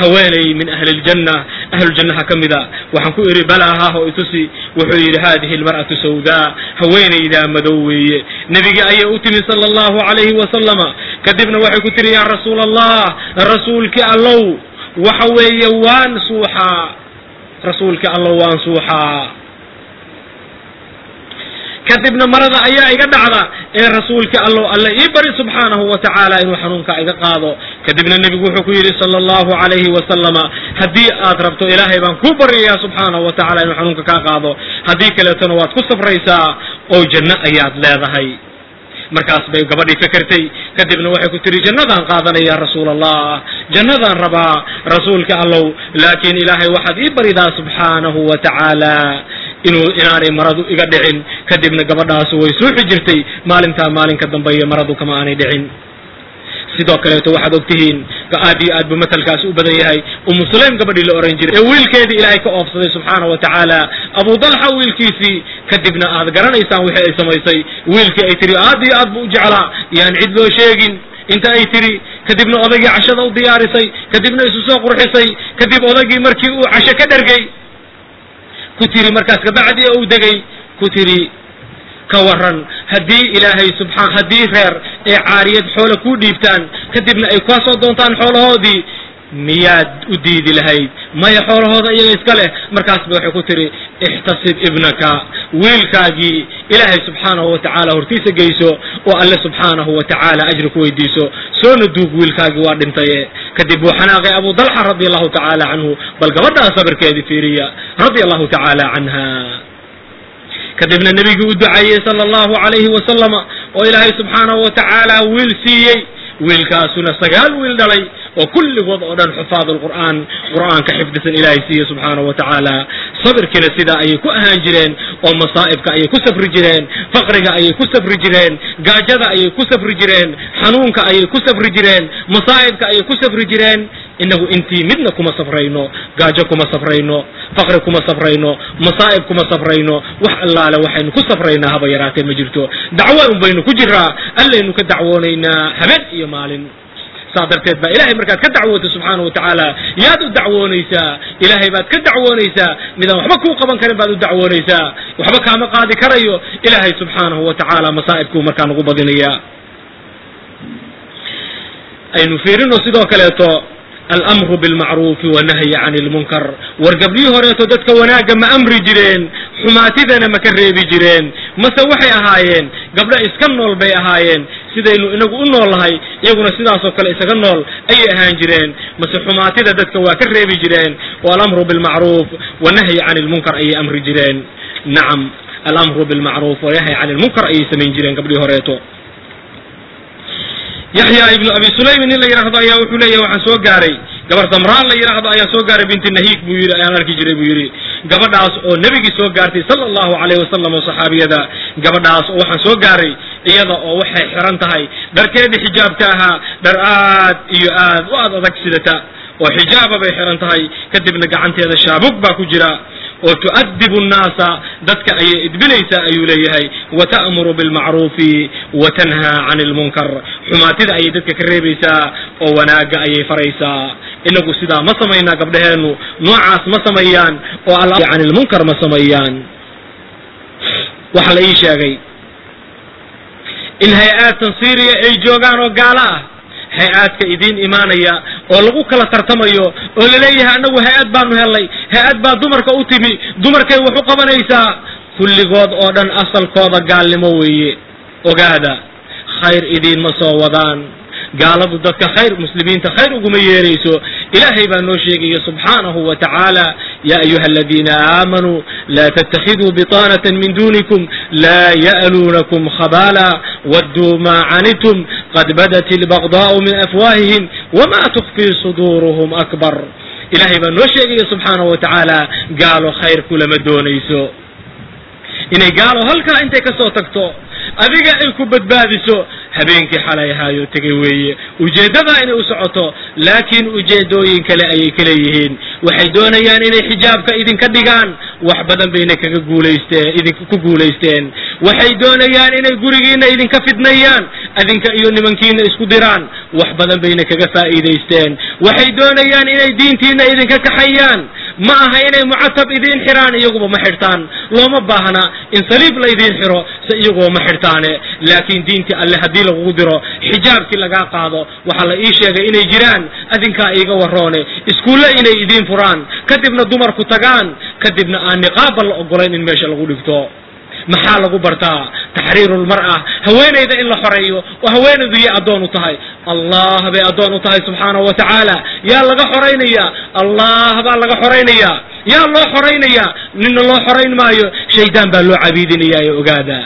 haweenay min ahli ljanna ahluljannaha ka mida. Waxaan ku idhi balaa haaho itusi wuxuu yidhi haadihi almar'atu sawdaa haweenaydaa madow weeye. Nebigii ayay u timi sala allahu calayhi wasalama kadibna waxay ku tihi yaa rasuula allah rasuulkii allow. Waxa weeye waan suuxaa. Rasuulkii allow waan suuxaa. Kadibna marada ayaa iga dhacda ee rasuulkii allow alle ii bari subxaanahu wa tacaala inuu xanuunka iga qaado kadibna nebigu wuxuu ku yidhi sala allahu calayhi wasalama haddii aad rabto ilaahay baan kuu baryayaa subxaanahu wa tacala inuu xanuunka kaa qaado haddii kaleetona waad ku safraysaa oo janno ayaad leedahay. Markaas bay gabadhii fakertay kadibna waxay ku tihi jannadaan qaadanaya rasuul allah jannadaan rabaa rasuulka allow laakiin ilaahay waxaad ii baridaa subxaanahu wa tacaala inuu inaanay maradu iga dhicin. Kadibna gabadhaasu way suuxi jirtay maalintaa maalinka dambeeya maradu kama aanay dhicin sidoo kaleeto waxaad og tihiin aad iyo aad buu matalkaasi u badan yahay. Umu sulaym gabadhii la ohan jiray. Ee wiilkeedii ilaahay ka oofsaday subxaana wa tacaala abu dalxa wiilkiisii kadibna aad garanaysaan wixii ay samaysay. Wiilkii ay tihi aad iyo aad buu u jeclaa. Yaan cid loo sheegin. Inta ay tidhi kadibna odaygii cashada u diyaarisay kadibna isu soo qurxisay kadib odaygii markii uu casho ka dhergay ku tiri markaas kabacdi uu degay ku tiri ka waran haddii ilaahay subxaan haddii reer ee caariyad xoolo kuu dhiibtaan kadibna ay kaa soo doontaan xoolahoodii miyaad u diidi lahayd? Maya xoolahooda iyaga iska leh? Markaas ba waxay ku tiri ixtasib ibnaka wiilkaagii ilaahay subxaanahu wa tacaala hortiisa geyso oo alle subxaanahu wa tacaala ajri ku weydiiso soona duug wiilkaagii waa dhintaye. Kadib buu xanaaqay abu dalxa radia allahu tacaala canhu bal gabadhaa sabirkeedii fiiriya radia allahu tacaala canha kadibna nebigii u ducaeyey sala allahu calayhi wasalama oo ilaahay subxaanahu wa tacaala wiil siiyey. Wiilkaasuna sagaal wiil dhalay oo kulligood oo dhan xufaad alqur'aan qur'aanka xifdisan ilaahay siiye subxaanahu wa tacaala sabirkiina sidaa ayay ku ahaan jireen oo masaa'ibka ayay ku safri jireen faqriga ayay ku safri jireen gaajada ayay ku safri jireen xanuunka ayay ku safri jireen masaa'ibka ayay ku safri jireen. Inagu intii midna kuma safrayno gaajo kuma safrayno faqri kuma safrayno masaa'ib kuma safrayno. Wax allaale waxaynu ku safraynaa haba yaraatee ma jirto. Dacwo un baynu ku jiraa allaynu ka dacwoonaynaa habeen iyo maalin saa darteed baa ilahay markaad ka dacwooto subxaana wa tacaala yaad u dacwoonaysaa ilaahay baad ka dacwoonaysaa midaan waxba kuu qaban karin baad u dacwoonaysaa waxba kaama qaadi karayo. Ilaahay subxaanahu wa tacaala masaa'ibkuu markaa nagu badinayaa. Aynu fiirino sidoo kaleeto alamru bilmacruufi wanahyi can ilmunkar war gabdhihii horeeto dadka wanaagga ma amri jireen xumaatidana ma ka reebi jireen. Mase waxay ahaayeen gabdho iska nool bay ahaayeen. Sidaynu inagu u noolnahay iyaguna sidaasoo kale isaga nool ayay ahaan jireen mase xumaatida dadka waa ka reebi jireen. Oo alamru bilmacruuf wanahyi can ilmunkar ayay amri jireen. Nacam alamru bilmacruuf wanahyi can ilmunkar ayay samayn jireen gabdhihii horeeto. Yaxya ibnu abi sulaymin nin la yidhaahdo ayaa wuxuu leeyahay waxaan soo gaaray. Gabar damraan la yidhaahdo ayaa soo gaaray binti nahiik buu yidhi ayaan arki jiray buu yidhi gabadhaas oo nebigii soo gaartay sala allahu calayh wasalam oo saxaabiyada gabadhaas oo waxaan soo gaaray iyada oo waxay xiran tahay dharkeedii xijaabka ahaa dhar aad iyo aad u aad adag sidata. Oo xijaaba bay xiran tahay kadibna gacanteeda shaabug baa ku jira. Oo tu'adibu nnaasa dadka ayay idbinaysaa ayuu leeyahay. Wa ta'muru bilmacruufi wa tanhaa can ilmunkar xumaatida ayay dadka ka reebaysaa oo wanaagga ayay faraysaa inagu sidaa ma samaynaa gabdhaheennu noocaas ma sameeyaan oo can ilmunkar ma sameeyaan waxaa la ii sheegay in hay'aad tansiiriya ay joogaan oo gaalo ah. Hay'aadka idiin imaanaya oo lagu kala tartamayo oo la leeyahay annagu hay'ad baanu hellay hay'ad baa dumarka u timi dumarkay wax u qabanaysaa. Kulligood oo dhan asalkooda gaalnimo weeye. Ogaada khayr idiinma soo wadaan gaaladu dadka khayr muslimiinta khayr uguma yeerayso. Ilaahay baa noo sheegaya subxaanahu wa tacaala ya ayuha aladiina aamanuu laa tattakhiduu biطaanata min dunikum laa ya'luunakum khabaala wadduu maa canitum qad badat ilbagdaa'u min afwaahihim wama tukfii suduuruhum akbar. Ilaahay baa noo sheegaya subxaanahu wa tacaala gaalo khayr kulama doonayso. Inay gaalo halkaa intay ka soo tagto adiga ay ku badbaadiso habeenkii xalay ahaayo tegay weeye. Ujeeddadaa inay u socoto laakiin ujeeddooyin kale ayay ka leeyihiin. Waxay doonayaan inay xijaabka idinka dhigaan. Wax badan bayna kaga guulaysteen idinku ku guulaysteen. Waxay doonayaan inay gurigiina idinka fidnayaan adinka iyo nimankiina isku diraan. Wax badan bayna kaga faa'iidaysteen. Waxay doonayaan inay diintiina idinka kaxayaan ma aha inay mucatab idiin xiraan iyaguba ma xidhtaan looma baahna in saliib la idiin xiro se iyaguba ma xidhtaane laakiin diintii alle haddii lagugu diro xijaabkii lagaa qaado waxaa la ii sheegay inay jiraan adinkaa iiga waroone iskuulle inay idiin furaan. Kadibna dumarku tagaan kadibna aan niqaaba la ogolayn in meesha lagu dhigto maxaa lagu bartaa? Taxriiru lmar'a haweenayda in la xoreeyo oo haweenaydu yay addoon u tahay. Allah bay addoon u tahay subxaanahu wa tacaala yaa laga xoraynaya allah baa laga xoraynaya yaa loo xoraynaya nina loo xorayn maayo. Shaydaan baa loo cabiidinayaa ee ogaada.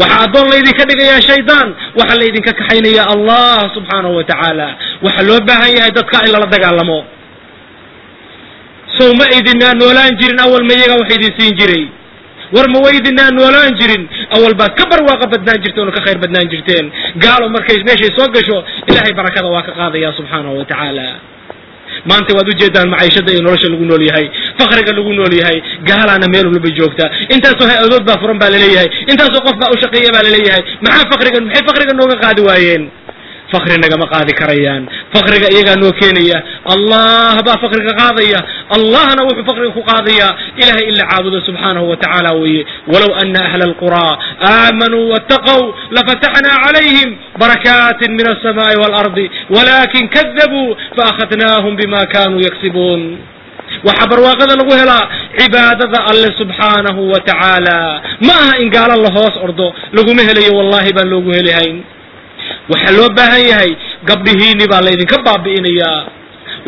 Waxaa addoon laydinka dhigayaa shaydaan waxaa laydinka kaxaynaya allah subxaanahu wa tacaala waxaa loo baahan yahay dadka in lala dagaalamo. Sow ma idinaa noolaan jirin awal ma iyagaa wax idin siin jiray war ma waydinaa noolaan jirin? Awal baad ka barwaaqa badnaan jirteen oo ka khayr badnaan jirteen. Gaalo markay meeshay soo gasho ilaahay barakada waa ka qaadaya subxaanahu wa tacaala. Maanta waad ujeedaan maciishada iyo nolosha lagu nool yahay fakriga lagu nool yahay gaalaana meel walba joogta. Intaasoo hay'adood baa furan baa la leeyahay intaasoo qof baa u shaqeeya baa la leeyahay maxaa fakriga maxay fakriga nooga qaadi waayeen fakri nagama qaadi karayaan fakriga iyagaa noo keenaya allah baa fakriga qaadaya allahna wuxuu fakriga ku qaadaya ilahay in la caabudo subxaanahu wa tacaala weeye walow ana ahla alquraa aamanuu waataqow lafataxnaa calayhim barakaatin min alsamaai waalardi walakin kadabuu faakhadnaahum bima kanuu yaksibuun waxaa barwaaqada lagu helaa cibaadada alle subxaanahu wa tacaala ma aha in gaalo la hoos ordo laguma helayo wallahi baan loogu helihayn waxaa loo baahan yahay gabdhihiini baa laydinka baabi'inayaa.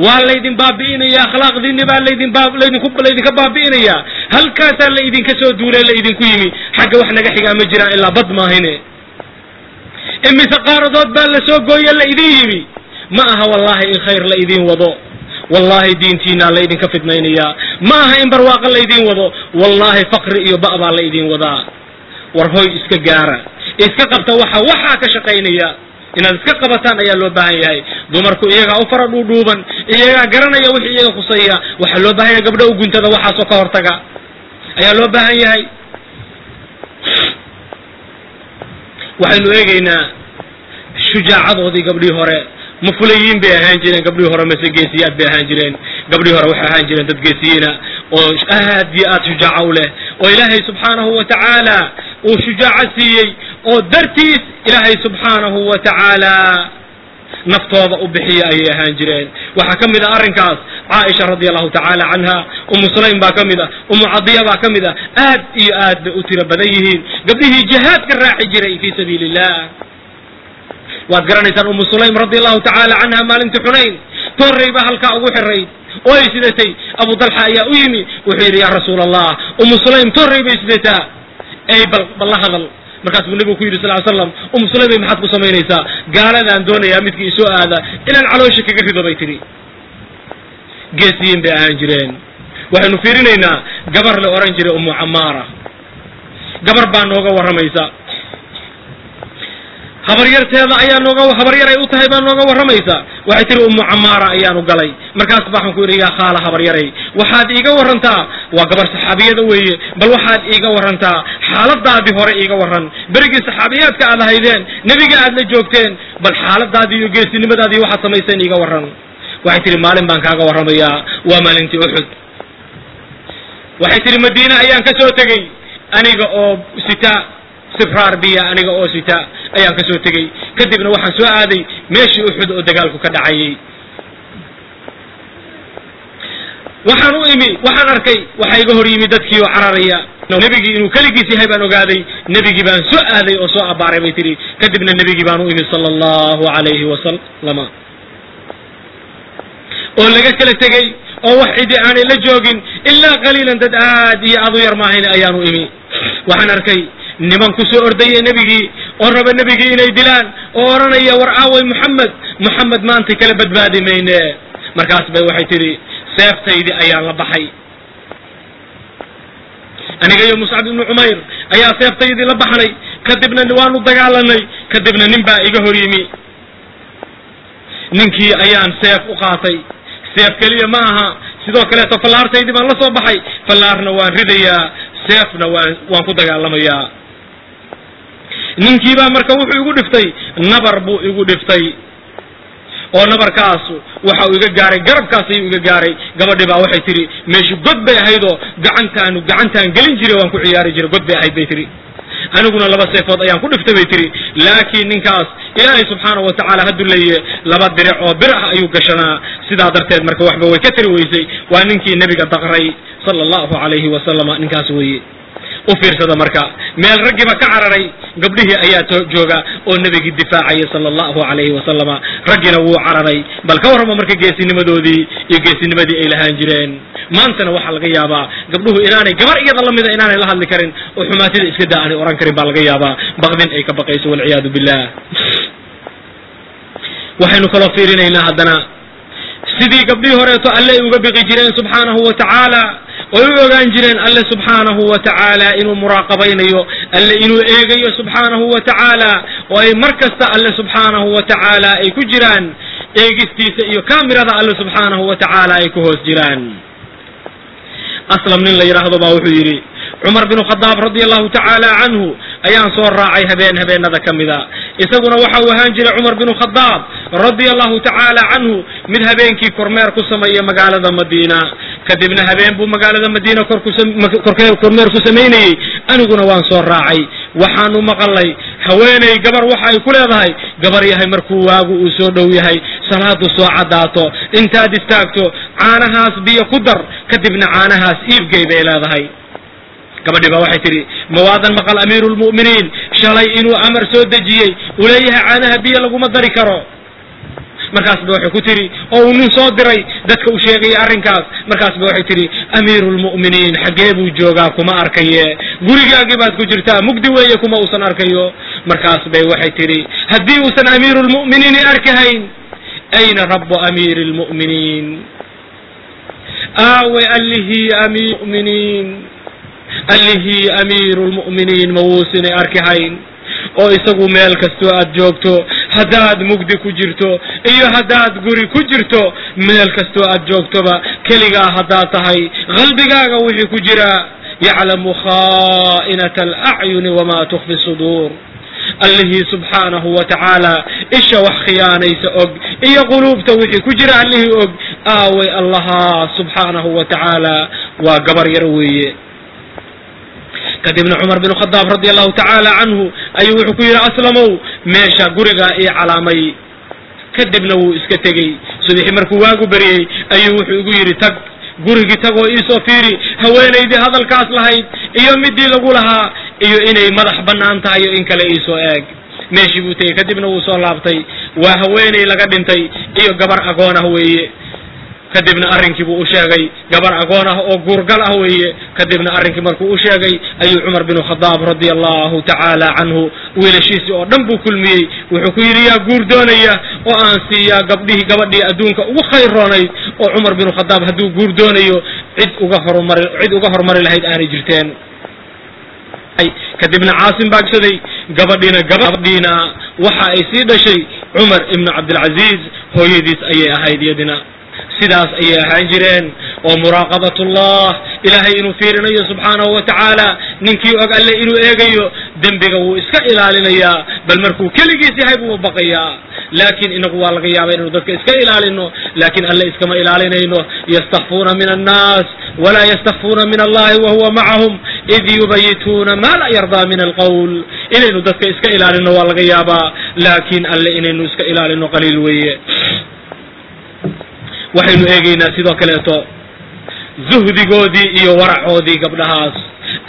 Waa laydin baabi'inaya akhlaaqdiini baa laydin laydinku laydinka baabi'inayaa. Halkaasaa la idinka soo duulay la idinku yimi. Xagga wax naga xigaa ma jiraan ilaa bad maahine. Imise qaaradood baa la soo la idin yimi. Ma aha wallahi in khayr la idin wado. Wallahi diintiinaa la idinka fidnaynayaa. Ma aha in barwaaqo la idin wado. Wallahi fakri iyo ba' baa la idin wadaa. War hoy iska gaara iska qabta waxa waxaa ka shaqaynaya. Inaad iska qabataan ayaa loo baahan yahay. Dumarku iyagaa u fara dhuudhuuban iyagaa garanaya wixii iyaga khusaya. Waxaa loo baahan yahay gabdho u guntada waxaasoo ka hortaga. Ayaa loo baahan yahay. Waxaynu eegaynaa shujaacadoodii gabdhihii hore mufulayiin bay ahaan jireen gabdhihii hore mase geesiyaad bay ahaan jireen. Gabdhihii hore waxay ahaan jireen dad geesiyiina oo aad iyo aad shujaaca u leh. Oo ilaahay subxaanahu wa tacaala uu shujaaco siiyey. Oo dartiis ilaahay subxaanahu wa tacaala naftooda u bixiya ayay ahaan jireen. Waxaa ka mid ah arrinkaas caaisha radia allahu tacaala canha umu sulaym baa ka mid ah umu cadiya baa ka mid ah aad iyo aad bay u tiro badan yihiin. Gabdhihii jihaadka raaci jiray fii sabiili illah waad garanaysaan umu sulaym radia allahu tacaala canha maalintii xunayn. Torrey baa halkaa ugu xirayd oo ay sidatay abu dalxa ayaa u yimi. Wuxuu yidhi yaa rasuula allah umu sulaym torrey bay sidataa ey bal bal la hadal. Markaas buu nebigu ku yidhi sal slam umu sulaymay maxaad ku samaynaysaa? Gaaladaan doonayaa midkii isoo aada inaan caloosha kaga rido bay tidhi. Geesiyiin bay ahaan jireen. Waxaynu fiirinaynaa gabar la odhan jiray umu camaara. Gabar baa nooga warramaysa habaryarteeda ayaa nooga habaryar ay u tahay baa nooga warramaysa. Waxay tihi umu camaara ayaanu galay. Markaas ba waxaan ku yidhi yaa khaala habaryaray waxaad iiga warrantaa? Waa gabar saxaabiyada weeye. Bal waxaad iiga warrantaa? Xaaladaadii hore iiga warran. Berigii saxaabiyaadka aad ahaydeen nebiga aad la joogteen bal xaaladaadii iyo geesinimadaadii waxaad samayseen iiga warran. Waxay tihi maalin baan kaaga warramayaa. Waa maalintii uxud waxay tihi madiine ayaan ka soo tegey aniga oo sita sibraar biya aniga oo sita ayaan ka soo tegey kadibna waxaan soo aaday meeshii uxud oo dagaalku ka dhacayay. Waxaan u imi waxaan arkay waxaa iga hor yimi dadkii oo cararaya nebigii inuu keligiis yahay baan ogaaday nebigii baan soo aaday oo soo abbaaray bay tidhi. Kadibna nebigii baan u imid sala allahu calayhi wasalama oo laga kala tegey oo wax cidi aanay la joogin ilaa qaliilan dad aad iyo aad u yar maahayn ayaanu imi. Waxaan arkay niman ku soo ordaya nebigii oo raba nebigii inay dilaan oo odhanaya war aaway moxamed moxamed maanta kala badbaadi mayne. Markaas bay waxay tidhi seeftaydii ayaan la baxay. Aniga iyo muscab ibnu cumayr ayaa seeftaydii la baxnay. Kadibna waanu dagaalanay. Kadibna nin baa iga hor yimi. Ninkii ayaan seef u qaatay. Seef keliya ma aha. Sidoo kaleeto fallaartaydii baan la soo baxay. Fallaarna waan ridayaa. Seefna waan waan ku dagaalamayaa ninkiibaa marka wuxuu igu dhiftay nabar buu igu dhiftay. Oo nabarkaas waxa uu iga gaaray garabkaas ayuu iga gaaray. Gabadhii baa waxay tidhi meeshu god bay ahaydoo gacantaanu gacantaan gelin jiray waan ku ciyaari jiray god bay ahayd bay tidhi aniguna laba seefood ayaan ku dhiftay bay tidhi laakiin ninkaas ilaahay subxaana wa tacaala hadduu leeyahe laba diric oo bir ah ayuu gashanaa. Sidaa darteed marka waxba way ka tari weysay. Waa ninkii nebiga daqray sala allahu calayhi wasalama ninkaas weeye u fiirsada marka. Meel raggiiba ka cararay gabdhihii ayaa jooga oo nebigii difaacaya sala allahu calayhi wasalama raggiina wuu cararay bal ka warrama marka geesinimadoodii iyo geesinimadii ay lahaan jireen. Maantana waxaa laga yaabaa gabdhuhu inaanay gabar iyada lamida inaanay la hadli karin oo xumaatida iska daa aanay ohan karin baa laga yaabaa. Baqdin ay ka baqayso walciyaadu billah. Waxaynu kaloo fiirinaynaa haddana sidii gabdhihii horeeto alle ay uga biqi jireen subxaanahu wa tacaala oy u ogaan jireen alle subxaanahu wa tacaala inuu muraaqabaynayo alle inuu eegayo subxaanahu wa tacaala oo ay mar kasta alle subxaanahu wa tacaala ay ku jiraan eegistiisa iyo kaamirada alle subxaanahu wa tacaala ay ku hoos jiraan. Aslam nin la yidhaahdo baa wuxuu yidhi cumar binu khadaab radia allahu tacaala canhu ayaan soo raacay habeen habeenada ka mida. Isaguna waxa uu ahaan jiray cumar binu khadaab radia allahu tacaala canhu mid habeenkii kormeer ku sameeya magaalada madiina. Kadibna habeen buu magaalada madiina kormeer ku samaynayey aniguna waan soo raacay. Waxaanu maqalay haweeney gabar waxa ay ku leedahay gabar yahay markuu waagu uu soo dhow yahay. Salaadu soo caddaato. Intaad istaagto caanahaas biyo ku dar. Kadibna caanahaas iibgey bay leedahay gabadhii baa waxay tidhi mawaadan maqal amiiru lmu'miniin shalay inuu amar soo dejiyey uu leeyahay caanaha biyo laguma dari karo. Markaas ba waxay ku tidhi oo uu nin soo diray dadka u sheegaya arrinkaas. Markaas ba waxay tidhi amiiru lmu'miniin xaggee buu joogaa kuma arkaye. Gurigaagii baad ku jirtaa mugdi weeye kuma uusan arkayo. Markaas bay waxay tidhi haddii uusan amiiru lmu'miniini arkahayn ayna rabu amiiri lmu'miniin aawe allihii amiir muminiin allihii amiiru lmu'miniin ma wuusinay arkahayn oo isagu meel kastoo aad joogto haddaad mugdi ku jirto iyo haddaad guri ku jirto meel kastoo aad joogtoba keligaa haddaad tahay qalbigaaga wixii ku jira yaclamu khaa'inata alacyuni wamaa tukfi suduur. Allihii subxaanahu wa tacaala isha wax khiyaanaysa og iyo quluubta wixii ku jira allihii og aaway allahaa subxaanahu wa tacaala. Waa gabar yar weeye kadibna cumar bin khadaab radi allahu tacaala canhu ayuu wuxuu ku yidhi aslamow meesha gurigaa ii calaamay. Kadibna wuu iska tegey. Subixi markuu waagu beryey ayuu wuxuu igu yidhi tag gurigii tagoo iisoo fiiri haweenaydii hadalkaas lahayd iyo midii lagu lahaa iyo inay madax bannaan tahay iyo in kale iisoo eeg. Meeshii buu tegey. Kadibna wuu soo laabtay. Waa haweenay laga dhintay iyo gabar agoon ah weeye kadibna arrinkii buu u sheegay gabar agoon ah oo guurgal ah weeye. Kadibna arrinkii markuu u sheegay ayuu cumar binu khadaab radia allahu tacaala canhu wiilashiisii oo dhan buu kulmiyey. Wuxuu ku yidhi yaa guur doonaya oo aan siiyaa gabdhihii gabadhii adduunka ugu khayr roonayd oo cumar binu khadaab hadduu guur doonayo cid uga horumari cid uga horumari lahayd aanay jirteen. Kadibna caasim baa gsaday gabadhiina gabadhiina waxa ay sii dhashay cumar ibnu cabdilcaziiz hooyadiis ayay ahayd iyadina sidaas ayay ahaan jireen. Oo muraaqabat ullah ilaahay inuu fiirinayo subxaanahu wa tacaala. Ninkii og alle inuu eegayo dembiga wuu iska ilaalinayaa. Bal markuu keligiis yahay buu baqayaa laakiin inagu waa laga yaaba inaynu dadka iska ilaalino. Laakiin alle iskama ilaalinayno. Yastakfuuna min annaas walaa yastakfuuna min allahi wahuwa macahum. Id yubayituuna ma laa yardaa min alqowl inaynu dadka iska ilaalino waa laga yaabaa. Laakiin alle inaynu iska ilaalino qaliil weeye waxaynu eegaynaa sidoo kaleeto zuhdigoodii iyo waracoodii gabdhahaas.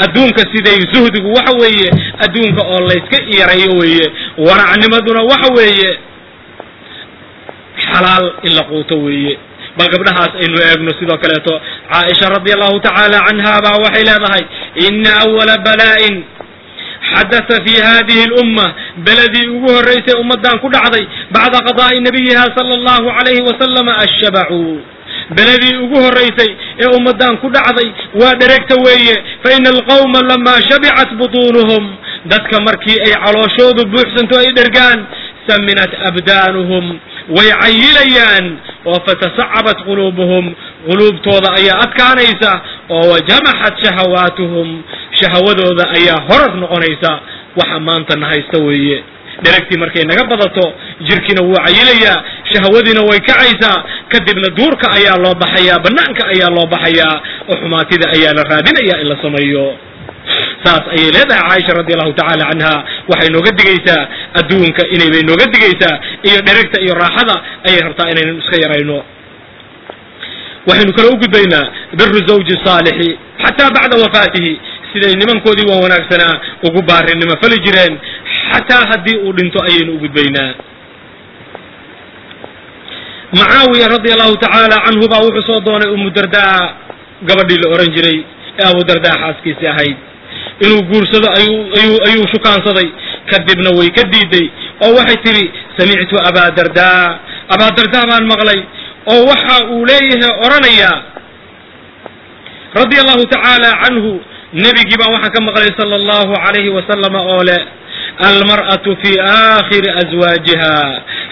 Adduunka siday zuhdigu waxa weeye adduunka oo layska yarayo weeye. Waracnimaduna waxa weeye xalaal in la quuto weeye. Bal gabdhahaas aynu eegno sidoo kaleeto caaisha radi allahu tacaala canha baa waxay leedahay ina awala bala'in xadata fi hadihi اlumma beledii ugu horraysay ummadan ku dhacday bacda qadaa'i nabiyiha sala allahu alayhi wasalama ashabacu beledii ugu horraysay ee ummadan ku dhacday waa dheregta weeye faina alqawma lamaa shabicat butuunuhum dadka markii ay calooshoodu buuxsanto ay dhergaan saminat abdaanuhum way cayilayaan oo fatasacabat quluubuhum quluubtooda ayaa adkaanaysa oo wajamaxat shahawaatuhum shahawadooda ayaa horar noqonaysa. Waxa maanta na haysta weeye. Dheragtii markay naga badato jirkiina wuu cayilayaa. Shahwadiina way kacaysaa. Kadibna duurka ayaa loo baxayaa banaanka ayaa loo baxayaa. Oo xumaatida ayaa la raadinaya in la sameeyo. Saas ayay leedahay caaisha radi allahu tacaala canha. Waxay nooga digaysaa adduunka inaybay nooga digaysaa iyo dheregta iyo raaxada ayay rabtaa inaynu iska yarayno. Waxaynu kale u gudbaynaa biru zawji saalixi xataa bacda wafaatihi siday nimankoodii waa wanaagsanaa ugu baarinimo fali jireen xataa haddii uu dhinto ayaynu u gudbaynaa. Mucaawiya radi allahu tacaala canhu baa wuxuu soo doonay umu dardaa gabadhii la ohan jiray ee abu dardaa xaaskiisii ahayd. Inuu guursado ayuu shukaansaday kadibna way ka diiday oo waxay tidhi samictu abaa dardaa. Abaa dardaa baan maqlay oo waxa uu leeyahay odhanayaa radia allahu tacaala canhu nebigii baan waxaan ka maqlay sala allahu alayhi wasalama oo leh almar'atu fi aakhiri aswaajiha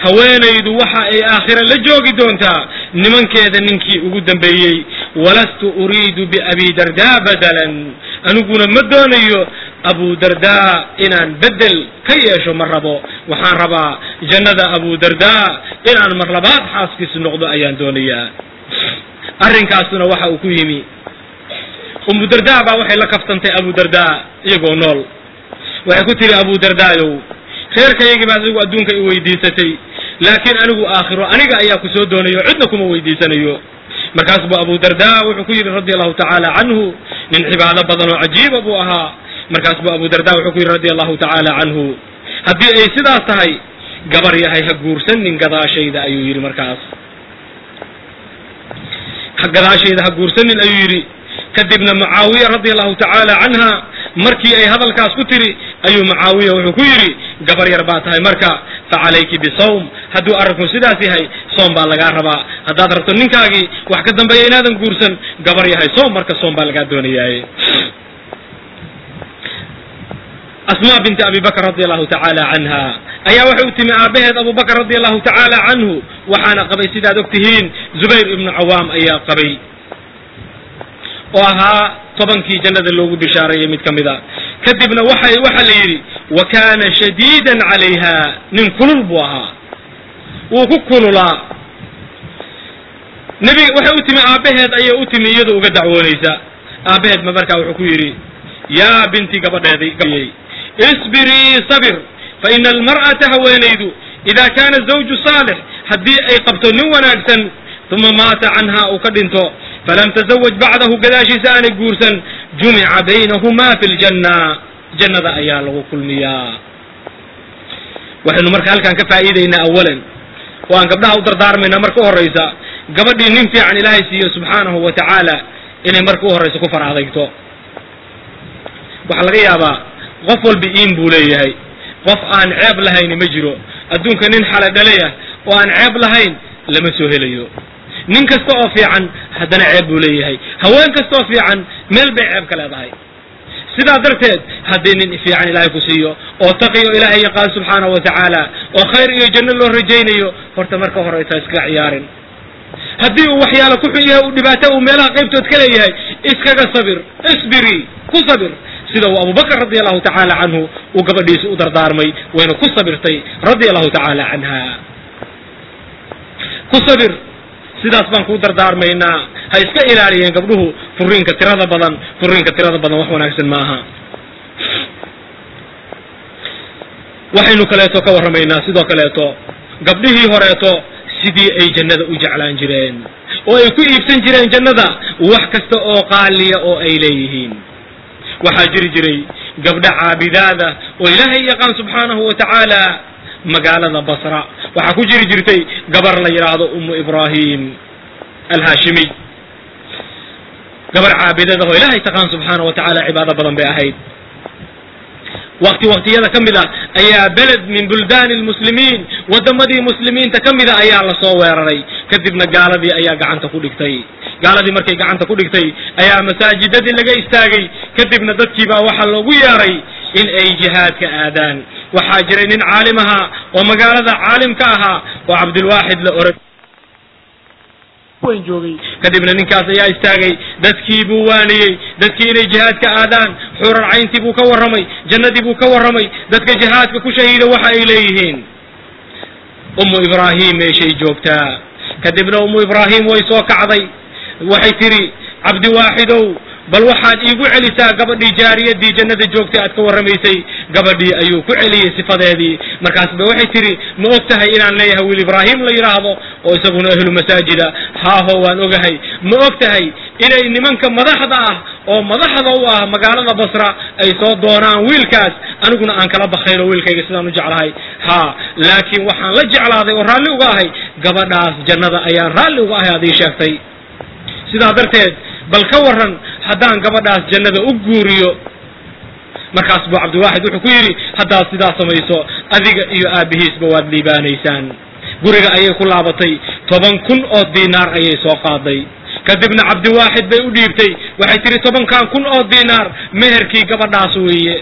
haweenaydu waxa ay aakhira la joogi doontaa nimankeeda ninkii ugu dambeeyey walastu uriidu biabi dardaa badalan. Aniguna ma doonayo abu dardaa inaan bedel ka yeesho ma rabo. Waxaan rabaa jannada abu dardaa inaan mar labaad xaaskiisu noqdo ayaan doonayaa. Arrinkaasuna waxa uu ku yimi umu dardaa baa waxay la kaftantay abu dardaa iyagoo nool. Waxay ku tihi abu dardaayow kheerkayagii baa adigu adduunka i weydiisatay laakiin anigu aakhiro aniga ayaa ku soo doonayo cidna kuma weydiisanayo. Markaas buu abu dardaa wuxuu ku yidhi radi allahu tacaala canhu nin cibaado badan oo cajiiba buu ahaa. Markaas buu abu dardaa wuxuu ku yidhi radi allahu tacaala canhu haddii ay sidaas tahay gabar yahay ha guursanin gadaashayda ayuu yidhi markaas. Gadaashayda ha guursanin ayuu yidhi kadibna mucaawiya radi allahu tacaala canha markii ay hadalkaas ku tiri ayuu mucaawiya wuxuu ku yidhi gabar yar baa tahay marka facalayki bisawm. Hadduu arrinku sidaas yahay soom baa lagaa rabaa. Haddaad rabto ninkaagii wax ka dambeeya inaadan guursan gabar yahay soom marka soom baa lagaa doonayaaye asma binti abi bakr radi allahu tacaala canha ayaa waxay u timi aabaheed abu bakr radi allahu tacaala canhu waxaana qabay sidaad og tihiin zubayr ibnu cawaam ayaa qabay oo ahaa tobankii jannada loogu bishaareeyey mid ka mid a. Kadibna waxa la yidhi wa kaana shadiidan calayha. Nin kulul buu ahaa. Wuu ku kululaa. Nebiga waxay u timi aabbaheed ayay u timi iyadoo uga dacwoonaysa aabbaheed ma markaa wuxuu ku yidhi yaa binti gabadheeday isbirii sabir fa ina almar'ata haweenaydu idaa kaana zawju saalix haddii ay qabto nin wanaagsan uma maata canha uu ka dhinto falam tazawaj bacdahu gadaashiisa aanay guursan jumica baynahumaa fi ljanna jannada ayaa lagu kulmiyaa waxaynu marka halkaan ka faa'iidaynaa awalan oo aan gabdhaha u dardaarmaynaa marka u horraysa gabadhii nin fiican ilaahay siiyo subxaanahu wa tacaala inay marka u horraysa ku far adayto waxaa laga yaabaa qof walba iin buu leeyahay qof aan ceeb lahayni ma jiro adduunka nin xala dhalayah oo aan ceeb lahayn lama soo helayo nin kasta oo fiican haddana ceeb buu leeyahay. Haween kasta oo fiican meel bay ceeb ka leedahay. Sidaa darteed haddii nin fiican ilaahay ku siiyo oo taqiyo ilaahay yaqaan subxaanahu wa tacaala oo khayr iyo janno loo rajaynayo horta marka horeysa iskaga ciyaarin. Haddii uu waxyaalo ku xun yahay uu dhibaato uu meelaha qaybtood ka leeyahay iskaga sabir isbiri ku sabir. Sida uu abubakr radi allahu tacaala canhu uu gabadhiisa u dardaarmay wayna ku sabirtay radia allahu tacaala canha. Ku sabir sidaas baan kuu dardaarmaynaa. Ha iska ilaaliyeen gabdhuhu furiinka tirada badan furiinka tirada badan wax wanaagsan maaha waxaynu kaleeto ka warramaynaa sidoo kaleeto gabdhihii horeeto sidii ay jannada u jeclaan jireen. Oo ay ku iibsan jireen jannada wax kasta oo qaaliya oo ay leeyihiin. Waxaa jiri jiray gabdho caabidaada oo ilaahay yaqaan subxaanahu wa tacaala magaalada basra. Waxaa ku jiri jirtay gabar la yidhaahdo umu ibraahim alhaashimiy gabar caabidada oo ilaahay taqaan subxaana wa tacaala cibaado badan bay ahayd. Wakti waktiyada ka mid a ayaa beled min buldaani lmuslimiin waddamadii muslimiinta ka mida ayaa la soo weeraray. Kadibna gaaladii ayaa gacanta ku dhigtay. Gaaladii markay gacanta ku dhigtay ayaa masaajidadii laga istaagay. Kadibna dadkii baa waxaa loogu yeeray in ay jihaadka aadaan. Waxaa jiray nin caalim ahaa oo magaalada caalim ka ahaa oo cabdilwaaxid la oran kadibna ninkaas ayaa istaagay dadkii buu waaniyey. Dadkii inay jihaadka aadaan xuurar cayntii buu ka warramay jannadii buu ka warramay. Dadka jihaadka ku shahiida waxa ay leeyihiin. Ummu ibraahim meeshay joogtaa. Kadibna ummu ibraahim way soo kacday. Waxay tidhi cabdiwaaxidow bal waxaad iigu celisaa gabadhii jaariyadii jannada joogtay aad ka warramaysay gabadhii ayuu ku celiyey sifadeedii. Markaas ba waxay tidhi ma og tahay inaan leeyahay wiil ibraahim la yidhaahdo oo isaguna ahlu masaajida. Haaho waan ogahay. Ma og tahay inay nimanka madaxda ah oo madaxda u ah magaalada basra ay soo doonaan wiilkaas? Aniguna aan kala bakayno wiilkayga sidaan u jeclahay. Ha laakiin waxaan la jeclaaday oo raalli uga ahay gabadhaas jannada ayaan raalli uga ahay aad ii sheegtay. Sidaa darteed bal ka waran haddaan gabadhaas jannada u guuriyo markaas buu cabdiwaaxid wuxuu ku yidhi haddaad sidaa samayso adiga iyo aabbihiisba waad liibaanaysaan. Guriga ayay ku laabatay toban kun oo diinaar ayay soo qaaday. Kadibna cabdiwaaxid bay u dhiibtay waxay tihi tobankan kun oo diinaar meherkii gabadhaas weeye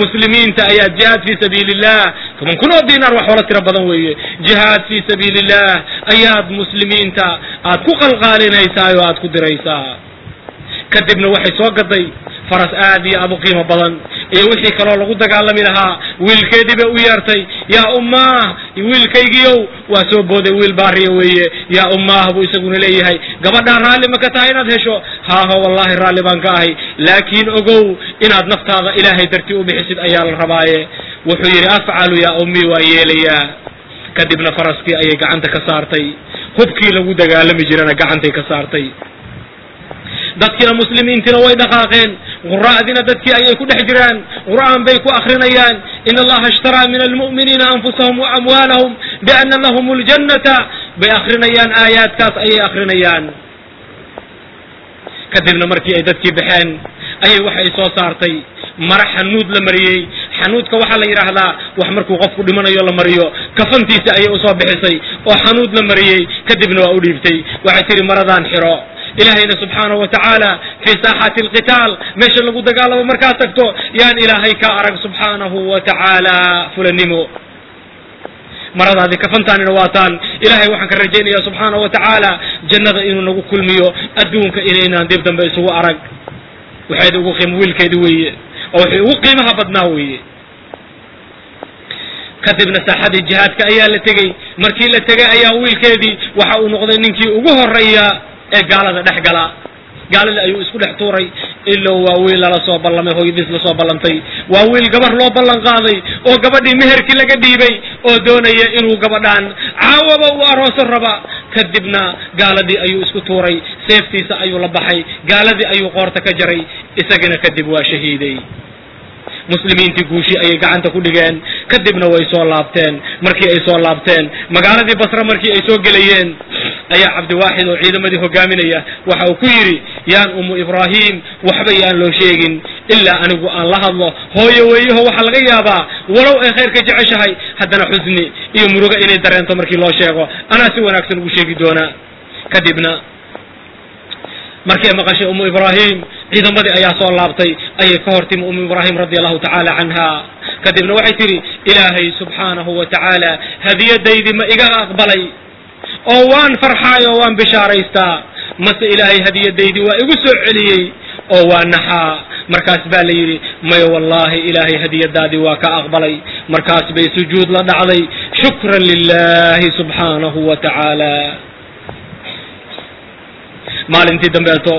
muslimiinta ayaa jihaad fii sabiili illah toban kun oo diinaar wax holo tiro badan weeye. Jihaad fii sabiili illah ayaad muslimiinta aad ku qalqaalinaysaa oo aad ku diraysaa. Kadibna waxay soo gaday faras aad iyo aad u qiimo badan. Iyo wixii kaloo lagu dagaalami lahaa wiilkeedii bay u yeertay yaa ummaah wiilkaygiiow waa soo booday wiil baariya weeye. Yaa ummaah buu isaguna leeyahay. Gabadhaan raalli ma ka tahay inaad hesho? Haaho wallahi raalli baan ka ahay. Laakiin ogow inaad naftaada ilaahay dartii u bixisid ayaa la rabaaye. Wuxuu yidhi afcalu yaa ummii waa yeelayaa. Kadibna faraskii ayay gacanta ka saartay. Hubkii lagu dagaalami jirana gacantay ka saartay dadkiina muslimiintiina way dhaqaaqeen. Qura'dina dadkii ayay ku dhex jiraan. Qur'aan bay ku akrinayaan in allaha ishtaraa min almu'miniina anfusahum wa amwaalahum biana lahum ljannata bay akrinayaan aayaadkaas ayay akrinayaan kadibna markii ay dadkii baxeen ayay waxay soo saartay. Mara xanuud la mariyey. Xanuudka waxaa la yidhaahdaa wax markuu qofku dhimanayo la mariyo. Kafantiisa ayay u soo bixisay. Oo xanuud la mariyey kadibna waa u dhiibtay. Waxay tihi maradaan xiro ilaahayna subxaanahu wa tacaala fii saaxaati alqitaal meesha lagu dagaalamo markaad tagto yaan ilaahay ka arag subxaanahu wa tacaala fulanimo maradaadii kafantaanina waataan ilaahay waxaan ka rajaynaya subxaanahu wa tacaala jannada inuu nagu kulmiyo adduunka inaynaan dib dambe isugu arag waxayd ugu qiimo wiilkeedi weeye oo waxay ugu qiimaha badnaa weeye kadibna saaxadii jihaadka ayaa la tegey markii la tegay ayaa wiilkeedii waxa uu noqday ninkii ugu horreeya ee gaalada dhex gala. Gaalada ayuu isku dhex tuuray ilow waa wiil lala soo ballamay hooyadiis la soo ballantay. Waa wiil gabar loo ballan qaaday oo gabadhii meherkii laga dhiibay oo doonaya inuu gabadhaan caawaba uu arooso raba. Kadibna gaaladii ayuu isku tuuray seeftiisa ayuu la baxay gaaladii ayuu qoorta ka jaray isagana kadib waa shahiiday. Muslimiintii guushii ayay gacanta ku dhigeen kadibna way soo laabteen. Markii ay soo laabteen magaaladii basre markii ay soo gelayeen ayaa cabdiwaaxid oo ciidamadii hogaaminaya. Waxa uu ku yidhi yaan umu ibraahim waxba yaan loo sheegin. Ilaa anigu aan la hadlo. Hooyo weeyaho waxaa laga yaabaa walow ay khayrka jeceshahay haddana xusni iyo murugo inay dareento markii loo sheego. Anaa si wanaagsan ugu sheegi doonaa kadibna markii ay maqashay umu ibraahim ciidamadii ayaa soo laabtay. Ayay ka hortimi umu ibraahim radi allahu tacaala canha kadibna waxay tidhi ilaahay subxaanahu wa tacaala hadiyadaydii ma iga aqbalay oo waan farxaay oo waan bishaaraystaa mase ilaahay hadiyadaydii waa igu soo celiyey oo waa naxaa markaas baa la yidhi maya wallahi ilaahay hadiyadaadii waa ka aqbalay. Markaas bay sujuud la dhacday. Shukran lilahi subxaanahu wa tacaala. Maalintii dambeeto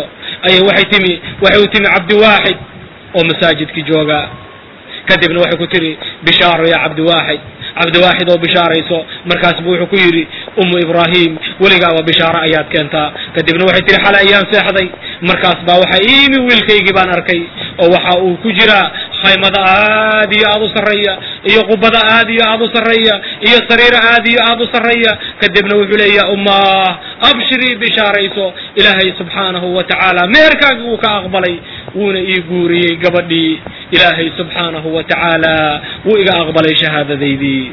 ayay waxay timi waxay u timi cabdiwaaxid oo masaajidkii jooga kadibna waxay ku tihi bishaaro ya cabdiwaaxid cabdiwaaxid oo bishaarayso markaas buu wuxuu ku yidhi umu ibraahim weligaaba bishaaro ayaad keentaa. Kadibna waxay tihi xalay ayaan seexday. Markaas baa waxaa ii yimi wiilkaygii baan arkay oo waxa uu ku jiraa khaymada aad iyo aad u sarreeya iyo qubada aad iyo aad u sarreeya iyo sariira aad iyo aad u sarreeya. Kadibna wuxuu leeya ya ummah abshirii bishaarayso ilaahay subxaanahu wa tacaala meherkaagi wuu ka aqbalay wuuna ii guuriyey gabadhii ilaahay subxaanahu wa tacaala wuu iga aqbalay shahaadadaydii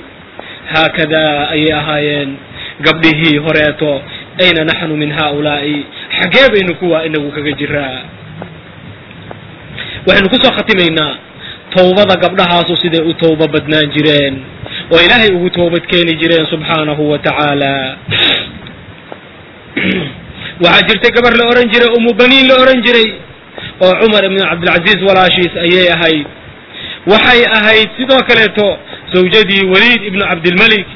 haakada ayay ahaayeen gabdhihii horeeto ayna naxnu min haaulaa'i xaggee baynu kuwa inagu kaga jiraa waxaynu ku soo khatimaynaa tawbada gabdhahaasu siday u tawba badnaan jireen oo ilaahay ugu toobad keeni jireen subxaanahu wa tacaala waxaa jirtay gabar la ohan jiray umu baniin la ohan jiray oo cumar ibnu cabdilcaziiz walaashiis ayay ahayd. Waxay ahayd sidoo kaleeto zawjadii waliid ibnu cabdilmalik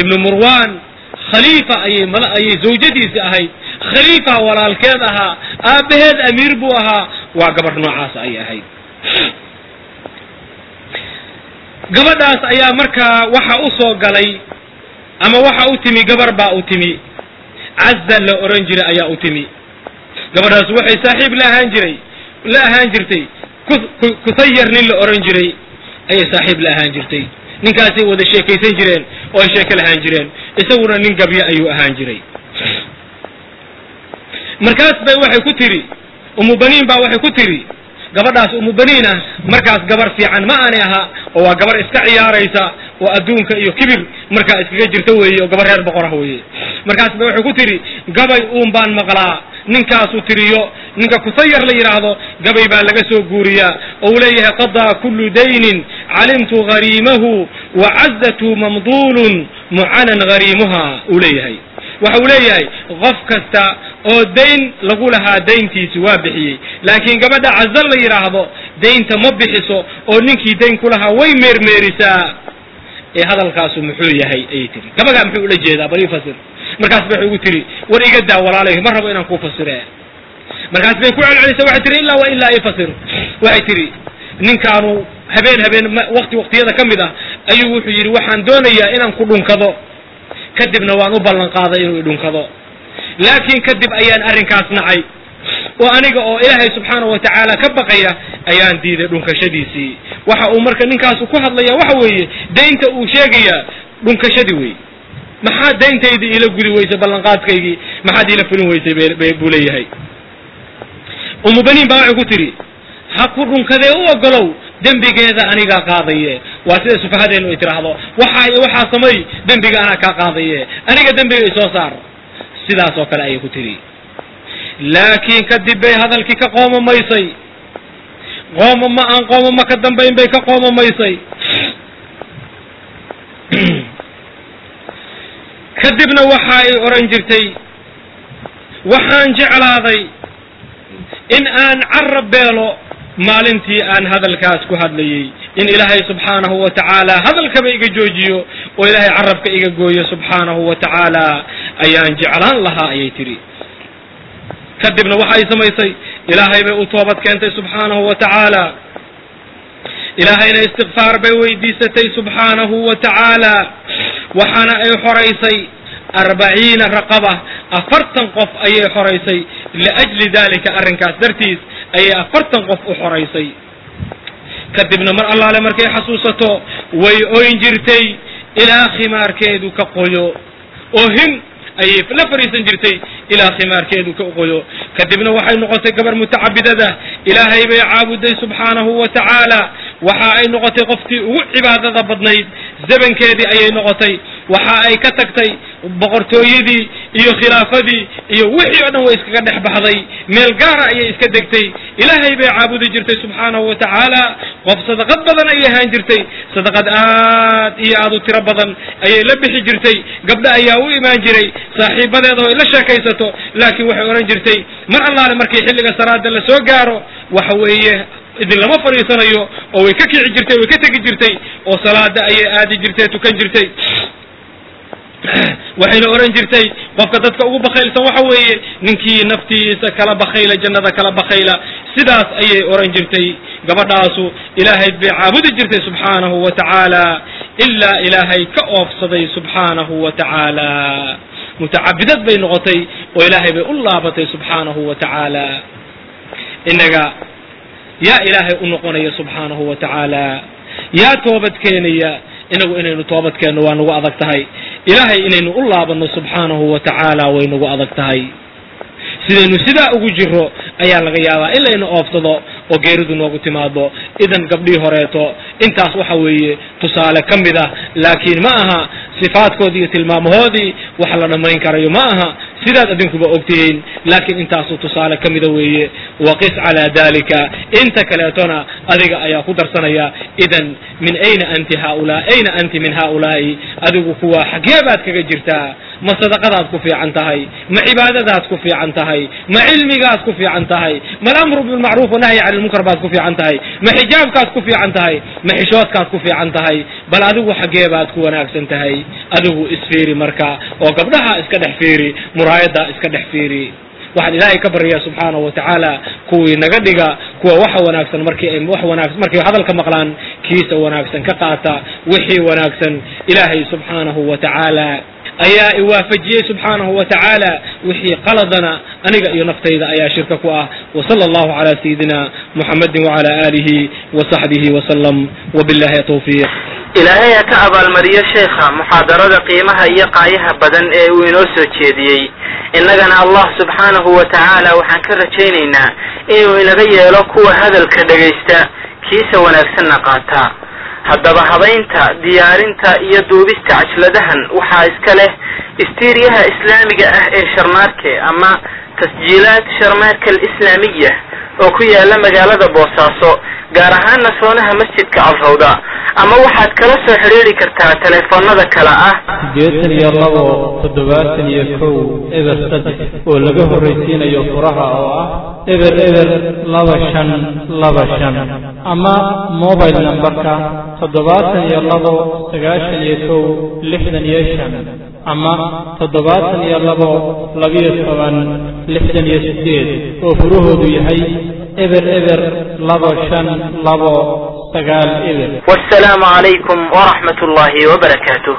ibnu murwan khaliifa ayay ayay zawjadiisi ahayd. Khaliifa walaalkeed ahaa aabbaheed amiir buu ahaa waa gabar noocaas ayay ahayd. Gabadhaas ayaa markaa waxa u soo galay ama waxa u timi gabar baa u timi. Caza la oran jiray ayaa u timi. Gabadhaas waxay saaxiib la ahaan jiray la ahaan jirtay. Kusayar nin la oran jiray. Ayay saaxiib la ahaan jirtay. Ninkaasay wada sheekaysan jireen oo ay sheeko lahaan jireen. Isaguna nin gabyo ayuu ahaan jiray. Markaas bay waxay ku tiri umu baniin baa waxay ku tiri gabadhaas umu baniin ah markaas gabar fiican ma aanay ahaa oo waa gabar iska ciyaaraysa oo adduunka iyo kibir markaa iskaga jirta weeye oo gabar reer boqorah weeye markaas bay waxay ku tiri gabay uun baan maqlaa. Ninkaasu tiriyo ninka kusayar la yidhaahdo gabay baa laga soo guuriyaa. Oo uu leeyahay qadaa kullu daynin calimtu hariimahu wa cazatu mamduulun mucanan hariimuha uu leeyahay. Waxa uu leeyahay qof kasta oo dayn lagu lahaa dayntiisi waa bixiyey. Laakiin gabadha caza la yidhaahdo daynta ma bixiso oo ninkii dayn ku lahaa way meermeerisaa. Ee hadalkaasu muxuu yahay ayay tiri. Gabagaa muxuu ula jeedaa bal ii markaas bay ugu tiri war iga daa walaalay ma rabo inaan kuu fasire markaas bay ku celcelisay waxay tihi ilaa wa ilaa ii fasir. Waxay tihi ninkaanu habeen habeen wakti waktiyada ka mid ah ayuu wuxuu yidhi waxaan doonayaa inaan ku dhunkado. Kadibna waan u ballan qaaday inuu idhunkado laakiin kadib ayaan arrinkaas nacay. Oo aniga oo ilaahay subxaanahu wa tacaala ka baqaya ayaan diiday dhunkashadiisii waxa uu marka ninkaasu ku hadlaya waxa weeye daynta uu sheegayaa dhunkashadii wey maxaa dayntaydii iila gudi weysay ballanqaadkaygii maxaad iila fulin weysay buu leeyahay. Umu baniin baa waxay ku tidhi ha ku dhunkadee u ogolow dembigeeda anigaa qaadaye. Waa sida sufahadeenu ay tiraahdo. Waxaa iyo waxaa samay dembiga anaa kaa qaadaye. Aniga dembiga isoo saar sidaas oo kale ayay ku tidhi laakiin kadib bay hadalkii ka qoomamaysay qoomama aan qoomama ka dambayn bay ka qoomamaysay kadibna waxa ay odhan jirtay waxaan jeclaaday in aan carab beelo maalintii aan hadalkaas ku hadlayey in ilaahay subxaanahu wa tacaala hadalkaba iga joojiyo oo ilaahay carabka iga gooyo subxaanahu wa tacaala ayaan jeclaan lahaa ayay tidhi. Kadibna waxa ay samaysay ilaahay bay u toobad keentay subxaanahu wa tacaala. Ilaahayna istikfaar bay weydiisatay subxaanahu wa tacaala waxaana ay xoraysay arbaciina raqaba afartan qof ayay xoraysay liajli dalika arrinkaas dartiis ayay afartan qof u xoraysay kadibna mar allaale markay xasuusato way oyn jirtay ilaa khimaarkeedu ka qoyo. Oo hin ayay la fariisan jirtay ilaa khimaarkeedu ka qoyo kadibna waxay noqotay gabar mutacabidada. Ilaahay bay caabuday subxaanahu wa tacaala. Waxa ay noqotay qoftii ugu cibaadada badnayd zabankeedii ayay noqotay. Waxa ay ka tagtay boqortooyadii iyo khilaafadii iyo wixii o dhan way iskaga dhex baxday. Meel gaara ayay iska degtay. Ilaahay bay caabudi jirtay subxaanahu wa tacaala. Qof sadaqad badan ayay ahaan jirtay. Sadaqad aad iyo aad u tiro badan ayay la bixi jirtay. Gabdho ayaa u imaan jiray. Saaxiibadeeda oo ay la sheekaysato laakiin waxay odhan jirtay mar allaale markii xilliga salaada la soo gaaro waxa weeye idin lama fadhiisanayo oo way ka kici jirtay way ka tegi jirtay oo salaada ayay aadi jirtay tukan jirtay. Waxayna odhan jirtay qofka dadka ugu bakaylsan waxa weeye ninkii naftiisa kala bakayla jannada kala bakayla sidaas ayay odhan jirtay gabadhaasu. Ilaahay bay caabudi jirtay subxaanahu wa tacaala ilaa ilaahay ka oofsaday subxaanahu wa tacaala mutacabidad bay noqotay oo ilaahay bay u laabatay subxaanahu wa tacaala. Innaga yaa ilaahay u noqonaya subxaanahu wa tacaala. Yaa toobad keenaya inagu inaynu toobad keenno waa nagu adag tahay. Ilaahay inaynu u laabanno subxaanahu wa tacaala way nagu adag tahay. Sidaynu sidaa ugu jiro ayaa laga yaabaa in layna oofsado oo geeridu noogu timaado idan gabdhii horeeto intaas waxa weeye tusaale ka mid ah. Laakiin ma aha sifaadkoodii iyo tilmaamahoodii wax la dhammayn karayo ma aha sidaad adinkuba ogtihiin laakiin intaasu tusaale ka mida weeye waqis calaa dalika inta kaleetona adiga ayaa ku darsanaya idan min ayna anti haulaa ayna anti min haulaa'i adigu kuwa xaggee baad kaga jirtaa ma sadaqadaad ku fiican tahay ma cibaadadaad ku fiican tahay ma cilmigaad ku fiican tahay ma alamru bilmacruuf wanahyi cani lmunkar baad ku fiican tahay ma xijaabkaad ku fiican tahay ma xishoodkaad ku fiican tahay bal adigu xaggee baad ku wanaagsan tahay adigu isfiiri marka oo gabdhaha iska dhex fiiri muraayadda iska dhex fiiri. Waxaan ilaahay ka baryaa subxaanahu wa tacaala kuwii naga dhiga kuwa waxa wanaagsan markii wax wanaagsan markay hadalka maqlaan kiisa wanaagsan ka qaata wixii wanaagsan ilaahay subxaanahu wa ayaa iwaafajiyey subxaanahu wa tacaala wixii qaladana aniga iyo naftayda ayaa shirka ku ah. Wasala allahu calaa sayidina muxamedin wacala aalihi wa saxbihi wasalam wabillahi tawfiiq. Ilaahay ha ka abaalmariyo sheekha muxaadarada qiimaha iyo qaayaha badan ee uu inoo soo jeediyey. Innagana allah subxaanahu wa tacaala waxaan ka rajaynaynaa inuu inaga yeelo kuwa hadalka dhegaysta kiisa wanaagsanna qaata haddaba habaynta diyaarinta iyo duubista cajladahan waxaa iska leh istiiriyaha islaamiga ah ee sharmaarke ama tasjiilaat sharmaarka alislaamiya oo ku yaalla magaalada boosaaso gaar ahaana soonaha masjidka alrawda ama waxaad kala soo xidhiiri kartaa teleefoonada kale ah siddeetan iyo labo toddobaatan iyo kow eber saddex oo laga horraysiinayo furaha oo ah eber eber laba shan laba shan. Ama mobile nambarka toddobaatan iyo labo sagaashan iyo kow lixdan iyo shan ama toddobaatan iyo labo labiyo toban lixdan iyo siddeed oo furahoodu yahay eber eber labo shan labo sagaal eber. Wasalaamu calaykum waraxmat ullaahi wabarakaatuh